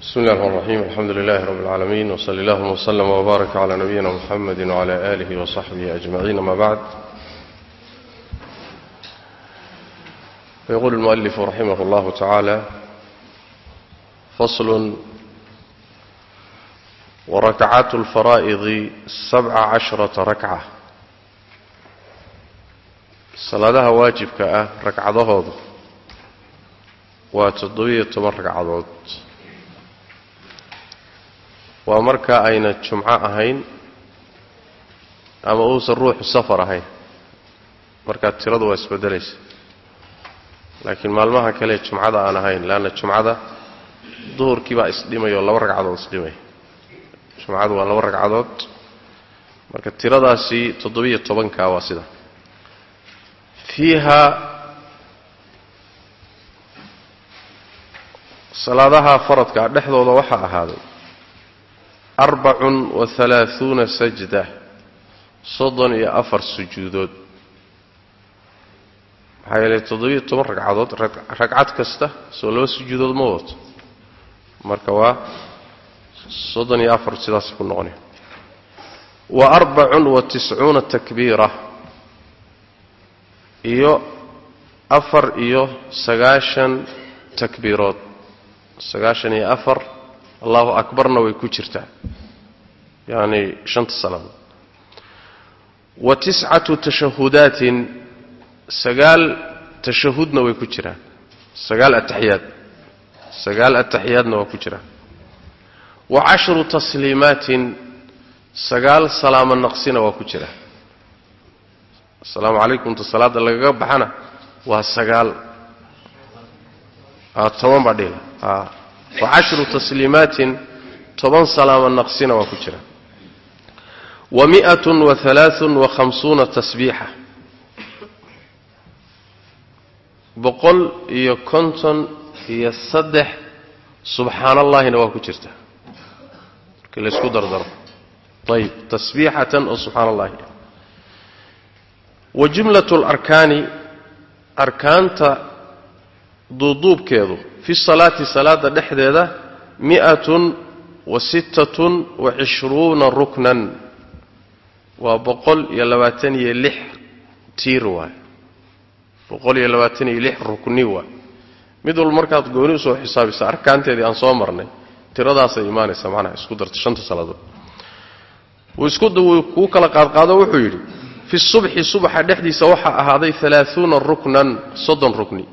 بسم الله الرحمن الرحيم الحمد لله رب العالمين وصلى الله وسلم وبارك على نبينا محمد وعلى آله وصحبه أجمعين ما بعد فيقول المؤلف رحمه الله تعالى فصل وركعات الفرائض سبع عشرة ركعة صلاة واجبك أه ركعة ضهض وتضوية ركعة waa marka ayna jumco ahayn ama uusan ruuxu safar ahayn. Markaa tiradu waa isbedelaysa laakiin maalmaha kale jumcada aan ahayn leanna jumcada duhurkii baa isdhimay oo laba ragcadood isdhimay. Jumcadu waa laba ragcadood. Marka tiradaasi toddobiyo tobanka waa sida. Fiiha salaadaha faradka dhexdooda waxaa ahaaday arbacun wa halaahuuna sajda soddon iyo afar sujuudood. Maxaa yeelay toddobiyo toban ragcadood ragcad kasta soo laba sujuudood ma wato marka waa soddon iyo afar sidaas ku noqonaya. Wa arbacun wa tiscuuna takbiira iyo afar iyo sagaashan takbiirood. Sagaashan iyo afar allahu akbarna way ku jirtaa. Yacni shanta salaadood wa tiscatu tashahudaatin sagaal tashahudna way ku jiraan. Sagaal ataxiyaad sagaal ataxiyaadna waa ku jiraan. Wa cashru tasliimaatin sagaal salaamo naqsina waa ku jiraan. Asalaamu calaykumta salaadda lagaga baxana waa sagaal. Toban baa dhihila wa cashru tasliimaatin toban salaamo naqsina waa ku jira. Wa mi'atun wa halaaثun wa khamsuuna tasbiixa. Boqol iyo konton iyo saddex subxaan allaahina waa ku jirta. Markii laysku dardaro. Ayib tasbiixatan oo subxaan allahi wa jumlat اlarkaani arkaanta duuduubkeedu fi salaati salaada dhexdeeda mi'atun wa sittatun wa cishruuna ruknan. Waa boqol iyo labaatan iyo lix tiir waay. Boqol iyo labaatan iyo lix rukni waay. Mid walba markaad gooni u soo xisaabisa arkaanteedii aan soo marnay tiradaasay imaanaysaa macnaha isku darta shanta salaadood wuu kuu kala qaadqaado wuxuu yidhi fi subxi subaxa dhexdiisa waxaa ahaaday alaaثuuna ruknan soddon rukni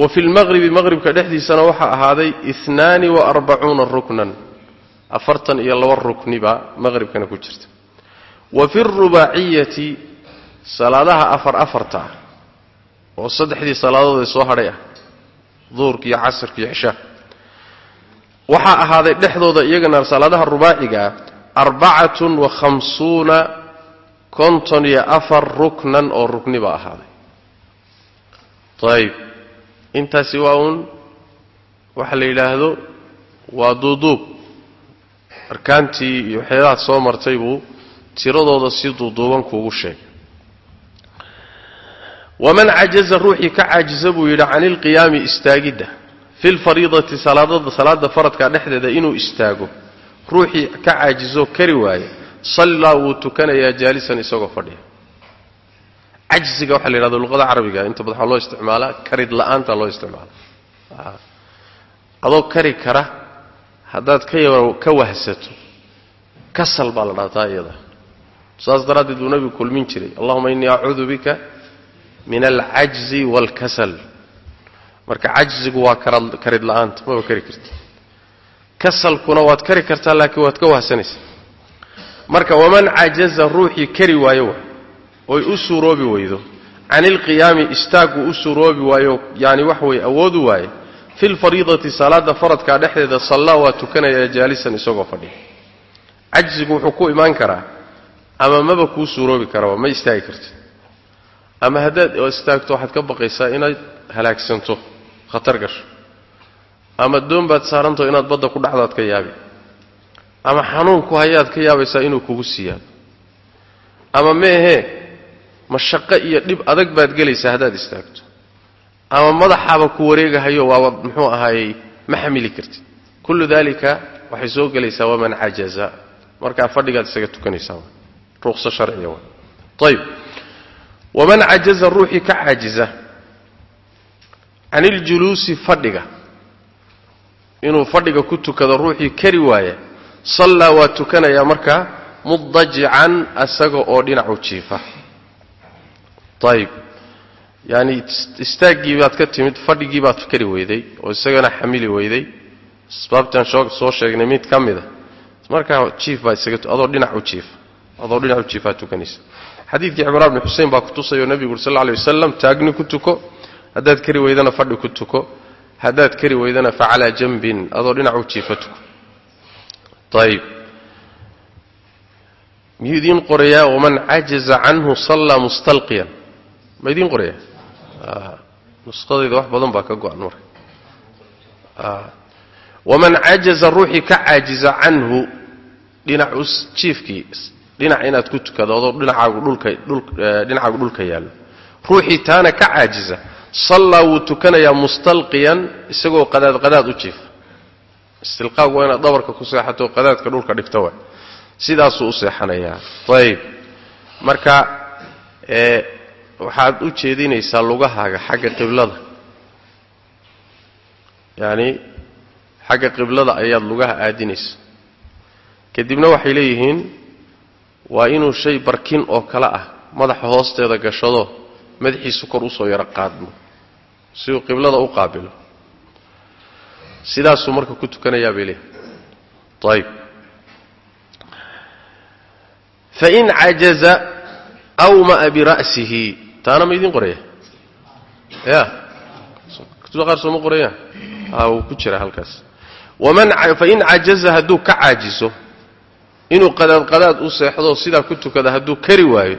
wa fi lmaqribi maqribka dhexdiisana waxaa ahaaday inaani wa arbacuuna ruknan. Afartan iyo laba rukni baa maqribkana ku jirta. Wa fi rubaaciyati salaadaha afar afarta oo saddexdii salaadood ee soo hadhay ah duhurka iyo casirka waxaa ahaaday dhexdooda iyagana salaadaha rubaaciga ah arbacatun wa khamsuuna konton iyo afar ruknan oo rukni baa ahaaday. Ayb intaasi waa uun. Waxa la yidhaahdo waa duuduub. Arkaantii iyo waxyaalahaad soo martay buu tiradooda si duuduuban kuugu sheegay. Waman cajaza ruuxii ka caajisa buu yidhi cani ilqiyaami istaagidda. Fi lfariidati salaada faradka dhexdeeda inuu istaago. Ruuxii ka caajizoo kari waaye. Sallaa wuu tukanayaa jaalisan isagoo fadhiya cajziga waxaa la yidhahdo luqada carabiga. Inta badan waxaa loo isticmaalaa karid la'aanta loo isticmaala. Adoo kari kara haddaad ka wahsato kasal baa la dhahdaa iyada. Saas daraaddeed buu nabigu kulmin jiray. Allahuma innii acuudu bika min alcajzi waalkasal marka cajzigu waa karid la'aanta maba kari karti kasalkuna waad kari kartaa laakiin waad ka wahsanaysaa. Marka waman cajaza ruuxii kari waayo waay oy u suuroobi weydo can ilqiyaami istaaggu u suuroobi waayo yani wax weye awoodu waaye. Fi lfariidati salaada faradkaa dhexdeeda sallaa waa tukanayaa jaalisan isagoo fadhiya cajzigu wuxuu ku imaan karaa ama maba kuu suuroobi karaba ma istaagi karti ama haddaad istaagto waxaad ka baqaysaa inaad halaagsanto khatar gasho. Ama doon baad saarantaho inaad badda ku dhacdaad ka yaabi. Ama xanuunku hayaad ka yaabaysaa inuu kugu siiyaado ama meehee mashaqo iyo dhib adag baad gelaysaa haddaad istaagto. Ama madaxaaba ku wareegahayo waaba muxuu ahaayey ma xamili kartid. Kullu dalika waxay soo gelaysaa waman cajaza. Markaa fadhigaad isaga tukanaysaa ruqso sharciya wa ayib waman cajaza ruuxii ka caajiza can iljuluusi fadhiga. Inuu fadhiga ku tukado ruuxii kari waaya sallaa waa tukanayaa markaa mudajican asaga oo dhinacu jiifa ayib yaani istaaggii baad ka timid fadhigii baad kari weyday oo isagana xamili weyday. Asbaabtaan soo sheegnay mid ka mida markaa jiif baa isaga adoo dhinacu jiifaa tukanaysa. Xadiidkii cimraan bni xusein baa kutusayoo nebigu uri sal lla wasalam taagni ku tuko haddaad kari weydana fadhi ku tuko haddaad kari weydana fa calaa janbin adoo dhinacu jiifa tuko. Ayib miyuu idiin qorayaa waman cajaza canhu sallaa mustalqiyan ma idiin qorayaa nusqadayda wax badan baa ka go-an marka. Waman cajaza ruuxii ka caajiza canhu dhinacu jiifkii dhinac inaad ku tukado adoo dhinacaagu dhulka yaallo. Ruuxii taana ka caajiza sallaa wuu tukanayaa mustalqiyan isagoo qadaad qadaad u jiifa istilqaagu waa inaad dhabarka ku seexato qadaadka dhulka dhigto wa sidaasuu u seexanayaa. Ayib marka waxaad u jeedinaysaa lugahaaga xagga qiblada. Yacani xagga qiblada ayaad lugaha aadinaysa kadibna waxay leeyihiin waa inuu shay barkin oo kale ah madaxa hoosteeda gashado madaxiisu kor u soo yaro qaadmo si uu qiblada u qaabilo. Sidaasuu marka ku tukanayaa bay leeyihiin ayib fain cajaza awma'a bira'sihi taana ma idiin qoraya? Ya. Kutubta qaar sooma qorayaan a wuu ku jira halkaas. Fain cajaza hadduu ka caajiso inuu qadaad qadaad u seexdo sidaa ku tukada hadduu kari waayo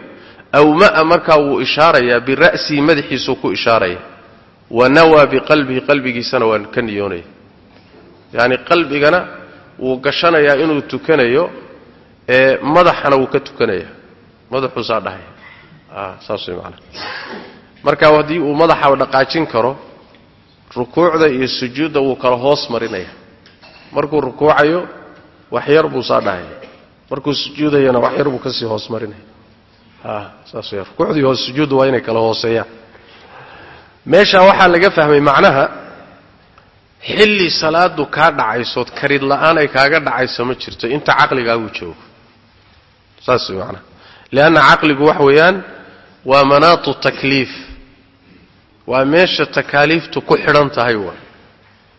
awma'a markaa wuu ishaarayaa bira'sihi madaxiisuu ku ishaaraya. Wa nawaa biqalbihi qalbigiisana waa ka niyoonaya. Yacni qalbigana wuu gashanayaa inuu tukanayo ee madaxana wuu ka tukanaya madaxuusaa dhahaya saas way macana marka haddii uu madaxa dhaqaajin karo rukuucda iyo sujuudda wuu kala hoos marinaya markuu rukuucayo wax yar buu saa dhahaya. Markuu sujuudayana wax yar buu ka sii hoos marinaya saas w rukuucdii hoos sujuudda waa inay kala hooseeyaan. Meeshaa waxaa laga fahmay macnaha xilli salaadu kaa dhacaysood karid la'aan ay kaaga dhacayso ma jirto. Inta caqligaagu joogo. Saas way macnaha leanna caqligu wax weeyaan waa manaatu takliif waa meesha takaaliiftu ku xidhan tahay waa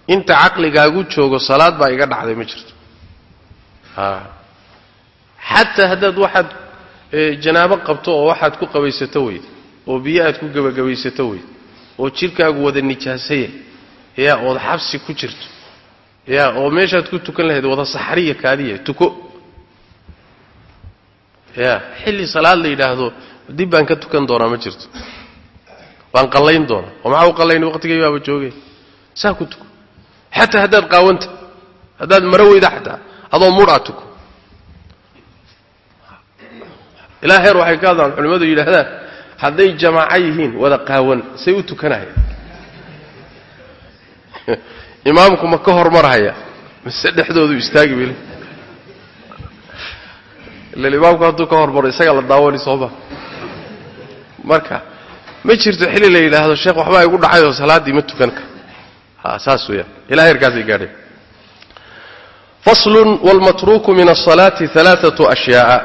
inta caqligaagu joogo salaad baa iga dhacday ma jirto. Xataa haddaad waxaad janaabo qabto oo waxaad ku qabaysato weyda oo biyo aad ku gebagabaysato weyda oo jidhkaagu wada nijaasaya ya ood xabsi ku jirto ya oo meeshaad ku tukan lahayd wada saxariya kaadiya tuko. Ya xilli salaad la yidhaahdo dib baan ka tukan doonaa ma jirto. Waan qallayn doonaa. Oo maxaa u qallayn waqtigay baaba joogay? Saa ku tuko. Xataa haddaad qaawanta haddaad maro weyda xataa adoo mudhaa tuko. Ilaa heer waxay ka hadlaan culimmadu yidhaahdaan hadday jamaaco yihiin wada qaawan say u tukanaya imaamku ma ka hormarhaya mise dhexdoodu istaagi bile. Ilan imaamku hadduu ka hormaro isagaa la daawani sooma marka ma jirto xilli la yidhaahdo sheekh waxbaa igu dhacay oo salaaddii ma tukan ka. Ha saas weeyaan. Ilaa heerkaasay gaadheen faslun waalmatruuku min asalaati alaaatu ashyaaa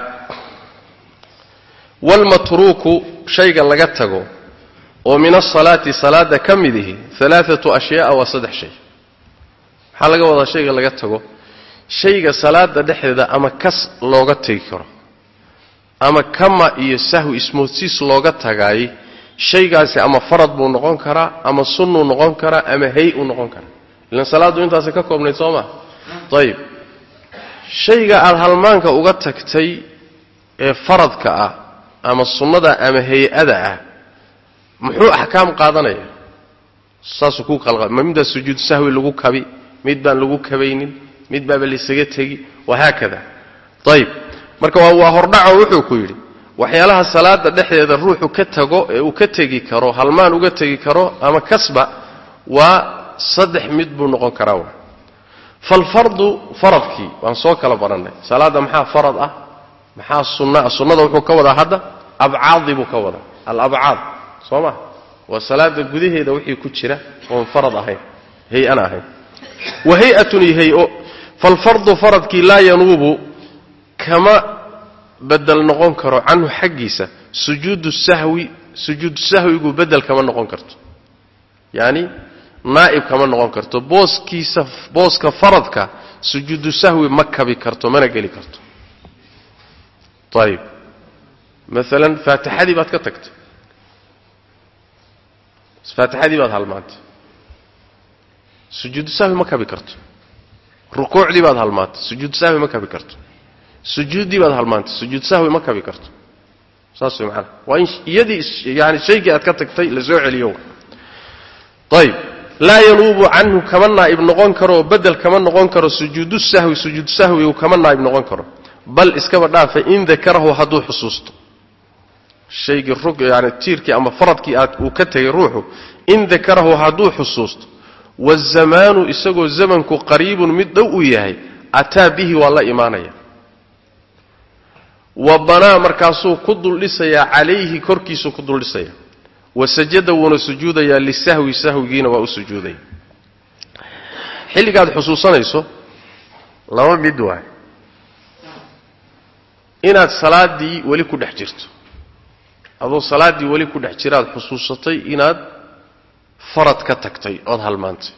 waalmatruuku shayga laga tago oo min asalaati salaada ka mid ihi alaaatu ashyaaa waa saddex shay. Maxaa laga wadaa shayga laga tago? Shayga salaada dhexdeeda ama kas looga tegi karo ama kama iyo sahwi ismoodsiis looga tagaayey shaygaasi ama farad buu noqon karaa ama sunnuu noqon karaa ama hay uu noqon karaa ilan salaaddu intaasay ka koobnayd soo maa ayib shayga aada halmaanka uga tagtay ee faradka ah ama sunnada ama hay'ada ah muxuu axkaam qaadanaya? Saasuu ku qalqa ma middaa sujuud sahwi lagu kabi mid baan lagu kabaynin mid baaba laysaga tegi wahaakada. Ayib marka waa hordhaco wuxuu ku yidhi waxyaalaha salaada dhexdeeda ruuxu ka tago ee uu ka tegi karo halmaan uga tegi karo ama kasba waa saddex mid buu noqon karaa wa falfardu faradkii waan soo kala barannay. Salaadda maxaa farad ah? Maxaa sunna ah? Sunnada wuxuu ka wadaa hadda? Abcaadi buu ka wadaa. Alabcaad soo ma? Waa salaada gudaheeda wixii ku jira oon farad ahayn hay'ana ahayn. Wa hay'atun iyo hay'o. Falfardu faradkii laa yanuubu kama bedel noqon karo canhu xaggiisa sujuudu sahwi sujuudu sahwigu bedel kama noqon karto. Yacni naa'ib kama noqon karto. Booskiisa booska faradka sujuudu sahwi ma kabi karto mana geli karto. Ayib maalan faatixadii baad ka tagtay. Faatixadii baad halmaantay sujuudu sahwi ma kabi karto. Rukuucdii baad halmaantay sujuudu sahwi ma kabi karto sujuuddii baad halmaantay sujuud sahwi ma kabi karto. Saas way macanaa waa in iyadii yani shaygii aad ka tagtay la celiyo. Ayib laa yanuubu canhu kama naa'ib noqon karo oo bedel kama noqon karo sujuudu sahwi sujuudu sahwigu kama naa'ib noqon karo. Bal iskaba dhaafa in dakarahu hadduu xusuusto. Shaygii rug yani tiirkii ama faradkii aad uu ka tegay ruuxu in dakarahu hadduu xusuusto wazamaanu isagoo zamanku qariibun mid dhow uu yahay ataa bihi waa la imaanaya wa banaa markaasuu ku duldhisayaa calayhi korkiisuu ku duldhisaya wa sajada wuuna sujuudayaa lisahwi sahwigiina waa u sujuudaya xilligaad xusuusanayso laba mid waay. Inaad salaaddii weli ku dhex jirto. Adoo salaaddii weli ku dhex jiraad xusuusatay inaad farad ka tagtay ood halmaantay.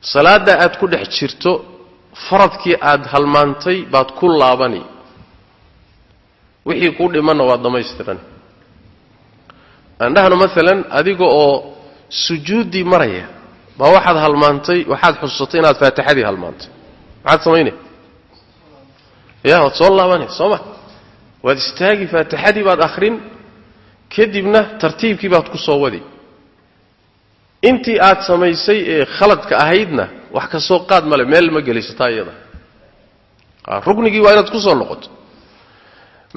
Salaadda aad ku dhex jirto faradkii aad halmaantay baad ku laabani wixii kuu dhimanna waad dhammaystiran. Aandhahno maalan adiga oo sujuuddii maraya baa waxaad halmaantay waxaad xususatay inaad faatixadii halmaantay. Maxaad samaynay ya waad soo laabanay soo ma. Waad istaagi faatixadii baad akhrin kadibna tartiibkii baad ku soo wadi. Intii aad samaysay ee khaladka ahaydna wax ka soo qaad male meel ma gelaysataa iyada. Ruknigii waa inaad ku soo noqoto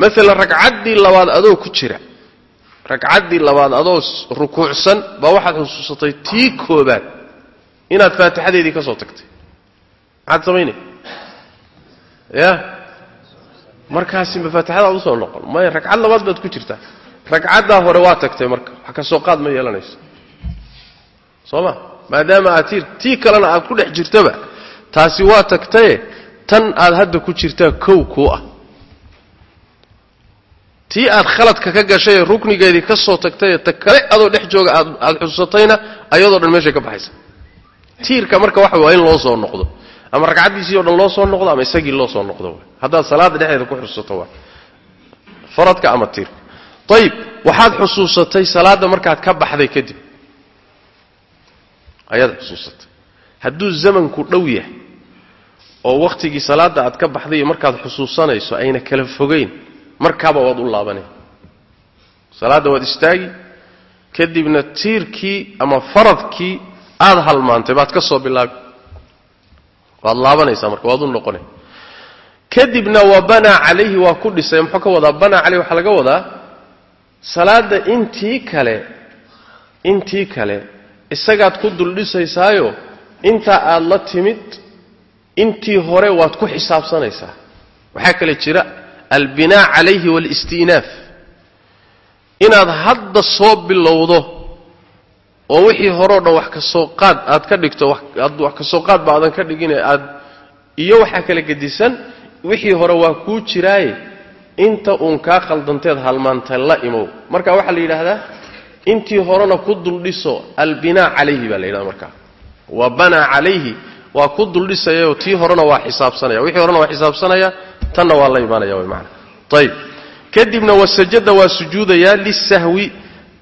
maalan ragcaddii labaad adoo ku jira. Ragcaddii labaad adoo rukuucsan baa waxaad xusuusatay tii koobaad. Inaad faatixadeedii ka soo tagtay. Maxaad samaynay ya? Markaasi ma faatixadaad u soo noqon. Maya ragcad labaad baad ku jirtaa. Ragcaddaa hore waa tagtay marka. Wax ka soo qaad ma yeelanayso. Soo ma? Maadaama aad tii kalena aad ku dhex jirtaba taasi waa tagtaye tan aad hadda ku jirtaa kow kuu ah tii aad khaladka ka gashay ee ruknigeedii ka soo tagtayee ta kale adoo dhex jooga aad xususatayna ayadoo dhan meeshay ka baxaysa. Tiirka marka waxa waa in loo soo noqdo. Ama ragcaddiisii o dhan loo soo noqdo ama isagii loo soo noqdo haddaad salaadda dhexdeeda ku xusuusato waa. Faradka ama tiirka. Ayib waxaad xusuusatay salaadda markaad ka baxday kadib. Ayaad xusuusatay. Hadduu zamanku dhow yahay oo wakhtigii salaadda aad ka baxday iyo markaad xusuusanayso ayna kala fogayn markaaba waad u laabanay. Salaadda waad istaagi kadibna tiirkii ama faradkii aad halmaantay baad ka soo bilaabi. Waad laabanaysaa marka waad u noqonay. Kadibna wa banaa calayhi waa ku dhisay muxuu ka wadaa banaa calayhi waxaa laga wadaa salaadda intii kale intii kale isagaad ku duldhisaysaayo intaa aad la timid intii hore waad ku xisaabsanaysaa. Waxaa kale jira albinaa calayhi waalisti'naaf inaad hadda soo bilowdo oo wixii horeo dhan wax ka soo qaad aad ka dhigto wax ka soo qaad ba aadan ka dhigine aad iyo waxaa kala gedisan wixii hore waa kuu jiraaye. Inta uun kaa khaldanteed halmaantay la imow. Marka waxaa la yidhaahdaa intii horena ku duldhiso albinaa calayhi baa la yidhahda markaa wa banaa calayhi waa ku duldhisayao tii horena waa xisaabsanaya. Wixii horena waa xisaabsanaya tanna waa la imaanaya way maana ayib kadibna wasajada waa sujuudayaa lisahwi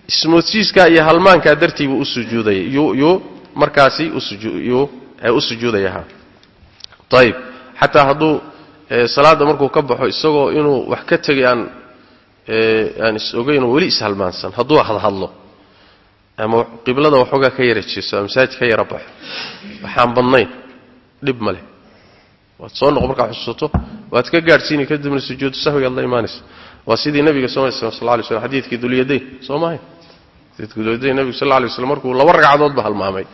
ismoodsiiskaa iyo halmaankaa dartii buu u sujuudaya. Yuu markaasi u sujuudaya ayib xataa hadduu salaadda markuu ka baxo isagoo inuu wax ka tegay aan aan is weli ishalmaansan hadduu hadhadlo ama qiblada waxoogaa ka yara jeeso masaajid ka yara baxo waxaan badnayn dhib ma leh waad soo noqo markaa xusuusato. Waad ka gaadhsiini kadibna sujuudu sahwigaad la imaanaysa waa sidii nabiga sal lay slm xadiidkii dulyadayn soo xadiidkii dulyadayn nabigu sal lay slam markuu laba ragcadoodba halmaamay.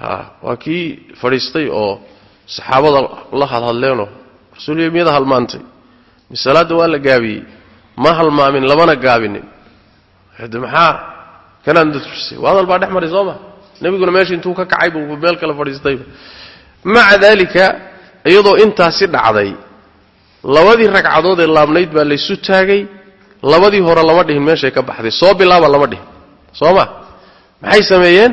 Ha waa kii fadhiistay oo saxaabada la hadhadleenoo rasuuliya miyada halmaantay? Misalaadda waa la gaabiyey. Ma halmaamin lamana gaabinin. De maxaa? Kanaan dadkusay waa hadal baa dhex maray soo ma? Nebiguna meesha intuu ka kacay buu meel kale fadhiistayba. Maca daalika iyadoo intaasi dhacday labadii ragcadood ee laabnayd baa laysu taagay labadii hore lama dhihin meeshay ka baxday soo bilaaba lama dhihin soo ma? Maxay sameeyeen?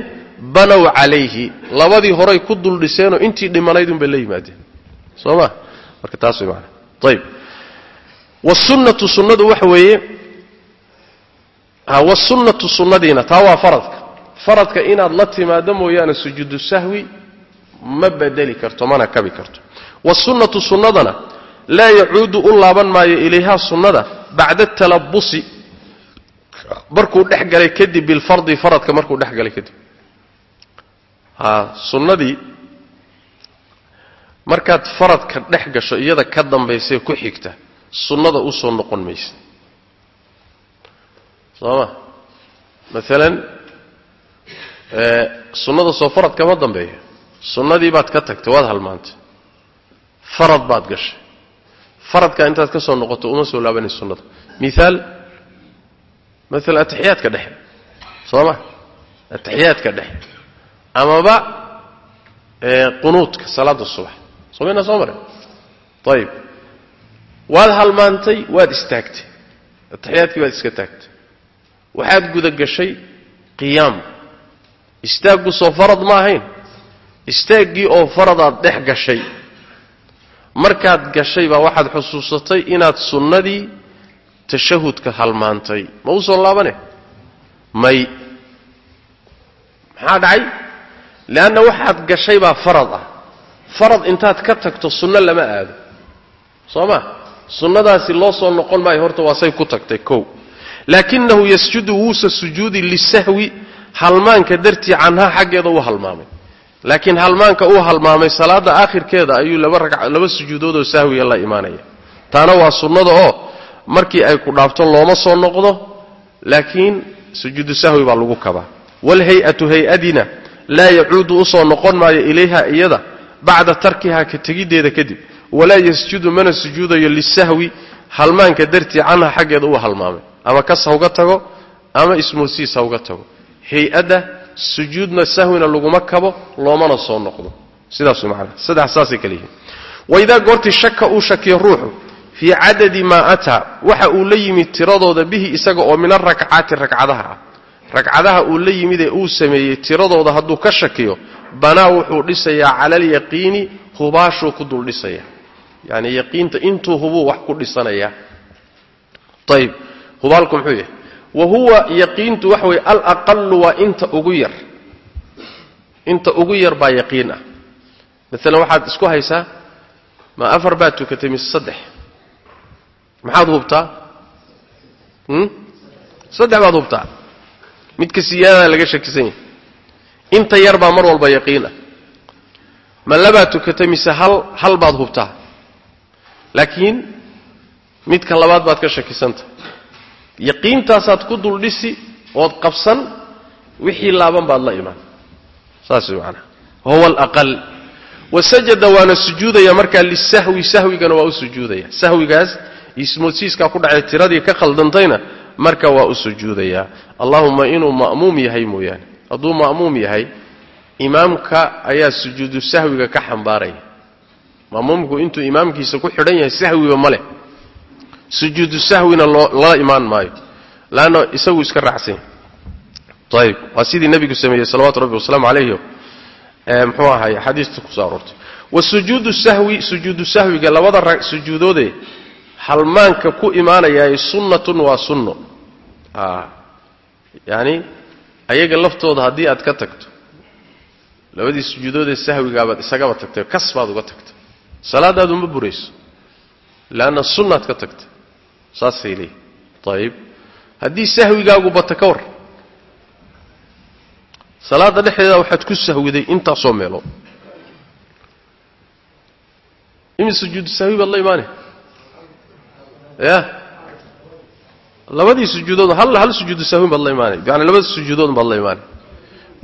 Banow calayhi labadii horay ku dul dhiseenoo intii dhimanayd unbay la yimaadeen soo ma? Marka taas way maana ayib wasunnatu sunnadu waxa weeye wasunnatu sunnadiina taa waa faradka. Faradka inaad la timaado mooyaane sujuudu sahwi ma bedeli karto mana kabi karto wasunnatu sunnadana laa yacuudu u laaban maayo ilayhaa sunnada bacda talabusi markuu dhex galay kadib bilfardi faradka markuu dhex galay kadib. Sunnadii markaad faradka dhex gasho iyada ka dambaysee ku xigta sunnada u soo noqon maysa. Soo ma maalan sunnada soo farad kama dambeeyo. Sunnadii baad ka tagtay waad halmaantay farad baad gashay. Faradka intaad ka soo noqoto uma soo laabanayso sunnada. Miaal maala atixiyaadka dhexe. Soo ma? Atixiyaadka dhexe. Amaba qunuudka salaada subax. Soo maynaa soo mare ayib waad halmaantay waad istaagtay. Atixiyaadkii waad iska taagtay. Waxaad guda gashay qiyaam. Istaaggu soo farad ma ahayn. Istaaggii oo faradaad dhex gashay markaad gashay baa waxaad xusuusatay inaad sunnadii tashahudka halmaantay. Ma u soo laabane? May. Maxaa dhacay? Leanna waxaad gashay baa farad ah. Farad intaad ka tagto sunno lama aado. Soo ma? Sunnadaasi loo soo noqon maayo horta waa say ku tagtay kow. Laakinahu yasjudu wuusa sujuudi lisahwi halmaanka dartii canhaa xaggeeda u halmaamay laakiin halmaanka uu halmaamay salaada aakhirkeeda ayuu laba sujuudoodoo sahwiga la imaanaya. Taana waa sunnada oo markii ay ku dhaafto looma soo noqdo laakiin sujuudu sahwi baa lagu kabaa. Waalhay-atu hay'adina laa yacuudu u soo noqon maayo ilayha iyada bacda tarkihaa ka tegiddeeda kadib. Walaa yasjudu mana sujuudayo lisahwi halmaanka dartii canha xaggeeda uu halmaamay. Ama kas hauga tago ama ismoosiis hauga tago. Hay'adda sujuudna sahwina laguma kabo loomana soo noqdo. Sidaas maanaa saddex saasay kale yihiin. Waidaa goortii shaka uu shakiyo ruuxu fii cadadi maa ataa waxa uu la yimid tiradooda bihi isaga oo min arakcaati ragcadaha ah. Ragcadaha uu la yimid ee uu sameeyey tiradooda hadduu ka shakiyo banaa wuxuu dhisayaa cala alyaqiini hubaashuu ku dul dhisaya yani yaqiinta intuu hubuu wax ku dhisanayaa ayib hubaalku muxuu yahay wa huwa yaqiintu waxa weye alaqalu waa inta ugu yar. Inta ugu yar baa yaqiin ah maalan waxaad isku haysaa ma afar baad tukatay mise saddex? Maxaad hubtaa? Saddex baad hubtaa. Midka siyaadadaa laga shakisan yahay. Inta yar baa mar walba yaqiin ah ma labaad tukatay mise hal hal baad hubtaa? Laakiin midka labaad baad ka shakisanta yaqiintaasaad ku dul dhisi ood qabsan wixii laaban baad la imaan. Saas macanaha huwa alaqal. Wasajada waana sujuudaya markaa lisahwi sahwigana waa u sujuudaya. Sahwigaas ismoodsiiskaa ku dhacay tiradii ka khaldantayna marka waa u sujuudayaa allahumma inuu ma'muum yahay mooyaane. Hadduu ma'muum yahay imaamka ayaa sujuudu sahwiga ka xambaaraya. Ma'muumku intuu imaamkiisa ku xidhan yahay sahwiba ma leh sujuudu sahwina lala imaan maayo. Laanna isagu iska raacsan yahy ayib waa sidii nebigu sameeyey salawatu rabbi wasalaamu calayhi. Mxuu ahaay xadiista ku soo aroortay. Wa sujuudu sahwi sujuudu sahwiga labada sujuudoodee halmaanka ku imaanayaay sunnatun waa sunno. Yani ayaga laftooda haddii aad ka tagto labadii sujuudoodee sahwigaabaad isagaba tagtay kas baad uga tagtay. Salaadaadu ma burayso. Leanna sunnaad ka tagtay saasay leeyihi ayib haddii sahwigaagu bata ka war salaada dhexdeeda waxaad ku sahwiday intaasoo meelood imi sujuudu sahwi baad la imaanay ya? Labadii sujuudood hal hal sujuudu sahwin baad la imaanay yani labada sujuudood baad la imaanay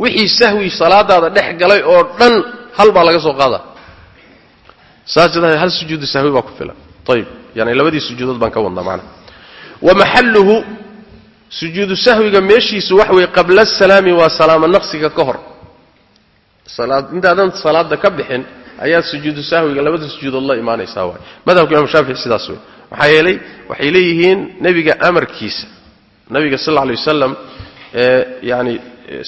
wixii sahwi salaadaada dhex galay oo dhan hal baa laga soo qaada saas hal sujuudu sahwi baa ku filan. Ayib yani labadii sujuudood baan ka wadnaa macnaha wa maxalluhu sujuudu sahwiga meeshiisu wax weeye qabla asalaami waa salaamo naqsiga ka hor. Intaadan salaada ka bixin ayaa sujuudu sahwiga labada sujuudood la imaanaysaa waay. Madhabka imam shaafici sidaas wey maxaa yeelay waxay leeyihiin nebiga amarkiisa. Nabiga sal alay wasalam ee yani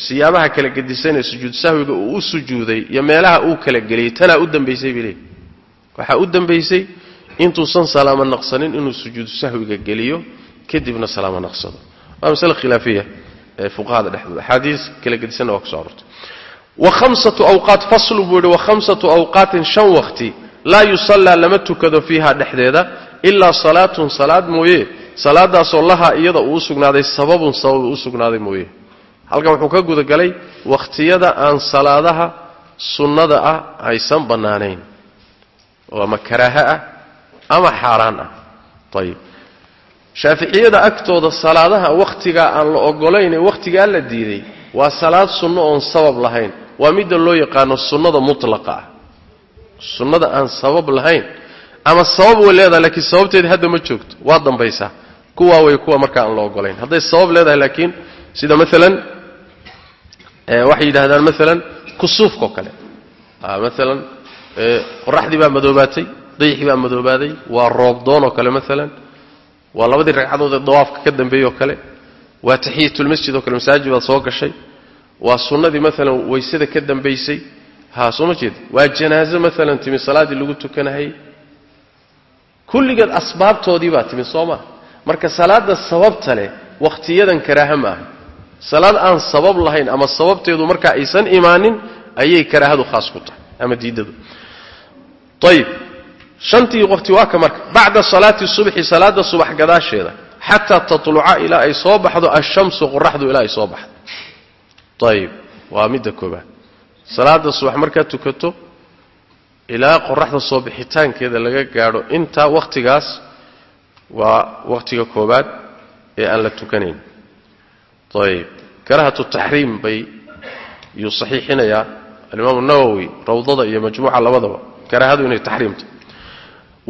siyaabaha kala gedisan ee sujuudu sahwiga uu u sujuuday iyo meelaha uu kala geliyey tanaa u dambaysay bay leeyihiin waxaa u dambaysay intuusan salaamo naqsanin inuu sujuudu sahwiga geliyo kadibna salaamo naqsado. Waa masale khilaafiya ee fuqahada dhexdooda. Axaadiis kala gedisanna waa kuso arortay wahamsatu awqaat faslu buu yihi wakhamsatu awqaatin shan waqti laa yusallaa lama tukado fiiha dhexdeeda ilaa salaatun salaad mooye. Salaadaasoo lahaa iyada uu u sugnaaday sababun sabab u sugnaaday mooye. Halkan wuxuu ka gudagalay wakhtiyada aan salaadaha sunnada ah aysan bannaanayn. Oo ama karaaha ah ama xaaraan ah. Ayib shaaficiyada agtooda salaadaha wakhtigaa aan la ogolayn ee wakhtigaa la diiday waa salaad sunno oon sabab lahayn. Waa midda loo yaqaano sunnada mutlaqa ah. Sunnada aan sabab lahayn. Ama sabab way leedahay laakiin sababteeda hadda ma joogto. Waa dambaysaa kuwaa way kuwa markaa aan la ogolayn hadday sabab leedahay laakiin sida maalan waxay yidhahdaan maalan kusuufkaoo kale. Maalan qoraxdii baa madoobaatay dayixii baa madoobaaday waa roobdoon oo kale maalan waa labadii ragcadood ee dawaafka ka dambeeyey oo kale waa taxiyatulmasjid oo kale masaajid baad soo gashay waa sunnadii maalan waysada ka dambaysay ha soo ma jeed waa janaazo maalan timi salaaddii lagu tukanahayy kulligeed asbaabtoodii baa timi soo maa marka salaadda sababta leh wakhtiyadan karaaha ma aha salaad aan sabab lahayn ama sababteedu marka aysan imaanin ayay karaahadu khaas ku tahay ama diidadu ayib shantii waqti waa ka marka bacda salaati subxi salaada subax gadaasheeda xataa tatluca ilaa ay soo baxdo ashamsu qoraxdu ilaa ay soo baxdo. Ayib waa midda koobaad salaada subax markaad tukato ilaa qoraxda soo bixitaankeeda laga gaadho intaa wakhtigaas waa wakhtiga koobaad ee aan la tukanayn. Ayib karahatu taxriim bay yuu saxiixinayaa. Alimaamu nawowi rawdada iyo majmuuca labadaba karaahadu inay taxriimta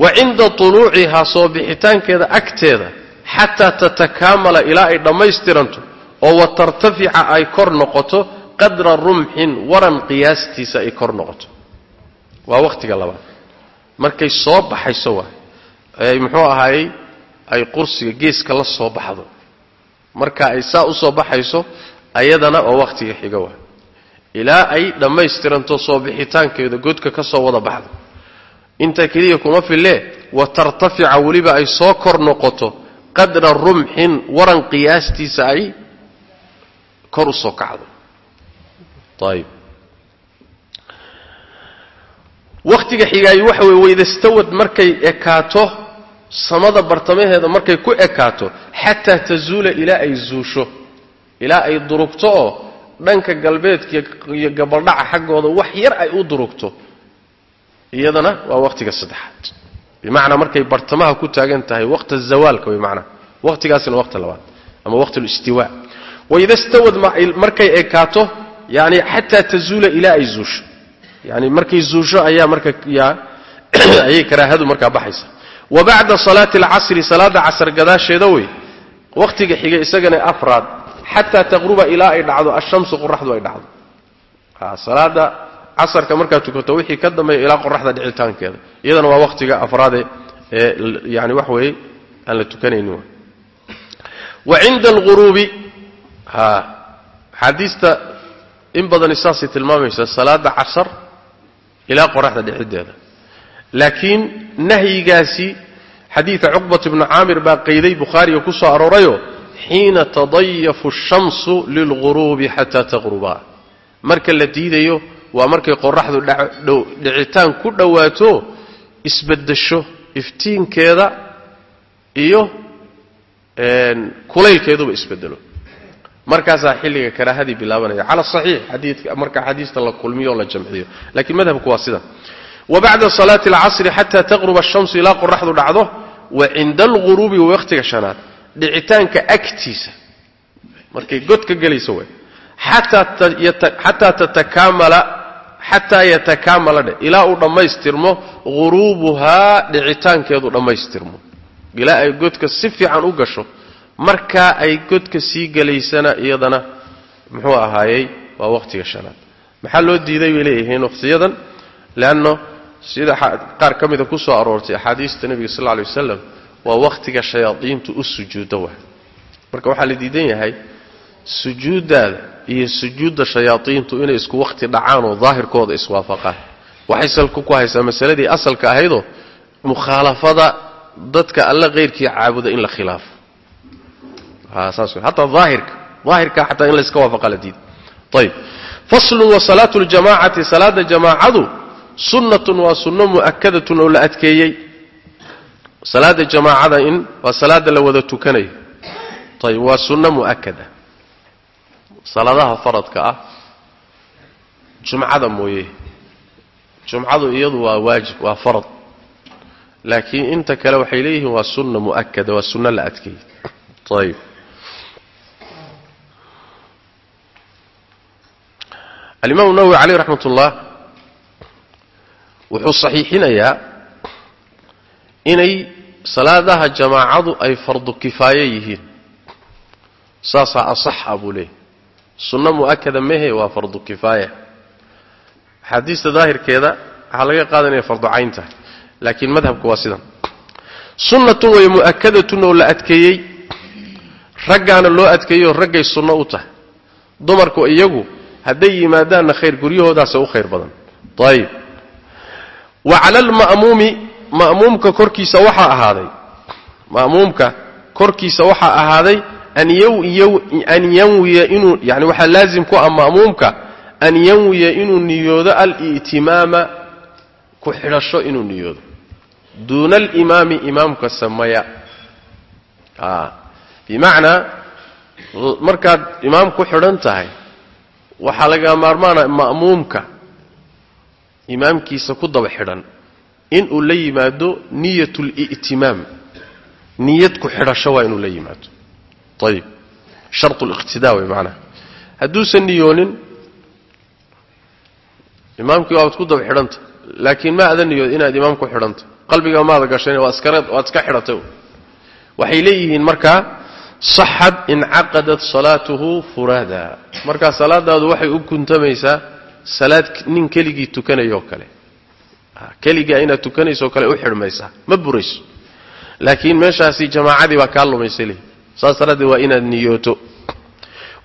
wa cinda tuluucihaa soo bixitaankeeda agteeda xataa tatakaamala ilaa ay dhammaystiranto oo wa tartafica ay kor noqoto qadra rumxin waran qiyaastiisa ay kor noqoto. Waa wakhtiga labaad. Markay soo baxayso waay ay muxuu ahaayey ay qursiga geeska la soo baxdo. Marka ay saa u soo baxayso ayadana waa wakhtiga xiga waay ilaa ay dhammaystiranto soo bixitaankeeda godka ka soo wada baxdo intaa keliya kuma fille wa tartafica weliba ay soo kor noqoto qadra rumxin waran qiyaastiisa ay kor u soo kacdo. Ayib. Wakhtiga xigaayi waxa weye waydastawad markay ekaato samada bartamaheeda markay ku ekaato xataa tazuula ilaa ay zuusho ilaa ay durugto oo dhanka galbeedka iyo gabaldhaca xaggooda wax yar ay u durugto iyadana waa wakhtiga saddexaad. Bimacnaa markay bartamaha ku taagan tahay waqta zawaalka way macnaa wakhtigaasina waqti labaad ama waqti listiwa waida stawad markay ekaato yani xataa tazuula ilaa ay zuusho. Yani markay zuusho ayaa marka ayay karaahadu markaa baxaysa. Wa bacda salaati alcasri salaada casar gadaasheeda wey wakhtiga xiga isagana afraad xataa taqruba ilaa ay dhacdo ashamsu qoraxdu ay dhacdo. Salaada casarka markaad tukato wixii ka dambeeya ilaa qoraxda dhicitaankeeda. Iyadana waa wakhtiga afraade ee yani wax weeye aan la tukanaynin wa cinda alghuruubi ha xaadiista in badani saasay tilmaamaysa salaada casar ilaa qoraxda dhicideeda. Laakiin nahyigaasi xadiida cuqbat bnu caamir baa qayday bukhaariga ku soo xiina tadayafu ashamsu lilghuruubi xataa taqruba. Marka la diidayo waa markay qoraxdu dhicitaan ku dhowaato isbedesho iftiinkeeda iyo kulaylkeeduba isbedelo markaasaa xilliga karaahadii bilaabanaya. Cala xadiidka marka xadiista la kulmiyo o la jamciyo. Lakiin madhabku waa sida. Wa salaati alcasri xataa taqruba ashamsu ilaa qoraxdu dhacdo wa cinda alghuruubi waa wakhtiga shanaad. Dhicitaanka agtiisa markay god ka gelayso way. Xataa tatakaamala xataa yatakaamala dheh ilaa uu dhammaystirmo ghuruubuhaa dhicitaankeedu dhammaystirmo. Ilaa ay godka si fiican u gasho markaa ay godka sii gelaysana iyadana muxuu ahaayey waa waqtiga shanaad. Maxaa loo diiday bay leeyihiin waqtiyadan leanno sida qaar ka mida ku soo aroortay axaadiista nebiga sal lla alay wasalam waa wakhtiga shayaadiintu u sujuudda wa marka waxaa la diidan yahay sujuuddaada iyo sujuudda shayaadiintu inay isku wakhti dhacaan oo daahirkooda iswaafaqaan waxay salku ku haysaa masaladii asalka ahaydoo mukhaalafada dadka alla keyrkii caabuda in la khilaafo. Hataa aahirka aahirka xataa in layska waafaqa la diiday. Ayb faslun wa salaatu ljamaacati salaada jamaacadu sunnatun waa sunno mu'akadatun oo la adkeeyey. Salaada jamaacada in waa salaada la wada tukanayo ayb waa sunno mu'akada salaadaha faradka ah jumcada mooye. Jumcadu iyadu waa waajib waa farad. Laakiin inta kale waxay leeyihiin waa sunna mu'akada waa sunno la adkeeyey ayb alimaam nawowi caleyh raxmat ullah wuxuu saxiixinayaa inay salaadaha jamaacadu ay fardu kifaaye yihiin. Saasaa asaxa buu leeyay sunno mu'akada mehe waa fardu kifaaya. Axaadiista daahirkeeda waxaa laga qaadanaya fardu cayn tahay laakiin madhabku waa sidan. Sunnatun way mu'akadatun oo la adkeeyey. Raggaana loo adkeeyo raggay sunno u tahay. Dumarku iyagu hadday yimaadaanna khayr guryahoodaasa u khayr badan. Ayib wa cala alma'muumi ma'muumka korkiisa waxaa ahaaday. Ma'muumka korkiisa waxaa ahaaday an yanwiya inuu yani waxaa laazim ku ah ma'muumka an yanwiya inuu niyoodo al'timaama ku xidhasho inuu niyoodo duuna alimaami imaamka samaya bimacnaa markaad imaam ku xidhan tahay waxaa laga maarmaana ma'muumka imaamkiisa ku daba xidhan inuu la yimaado niyat li'timaam niyad ku xidhasho waa inuu la yimaado ayib sharط اliqtidaa wey macnaha hadduusan niyoonin imaamkii waad ku daba xidhanta laakiin ma adan niyood inaad imaam ku xidhanta qalbiga maada gashayn waad iska xidhatay waxay leeyihiin markaa saxad incaqadat salaatuhu furaada markaa salaadaadu waxay u kuntamaysaa salaad nin keligii tukanayoo kale keligaa inaad tukanaysoo kale u xidhmaysaa ma burayso laakiin meeshaasi jamaacadii saas daraaddeed waa inaad niyooto.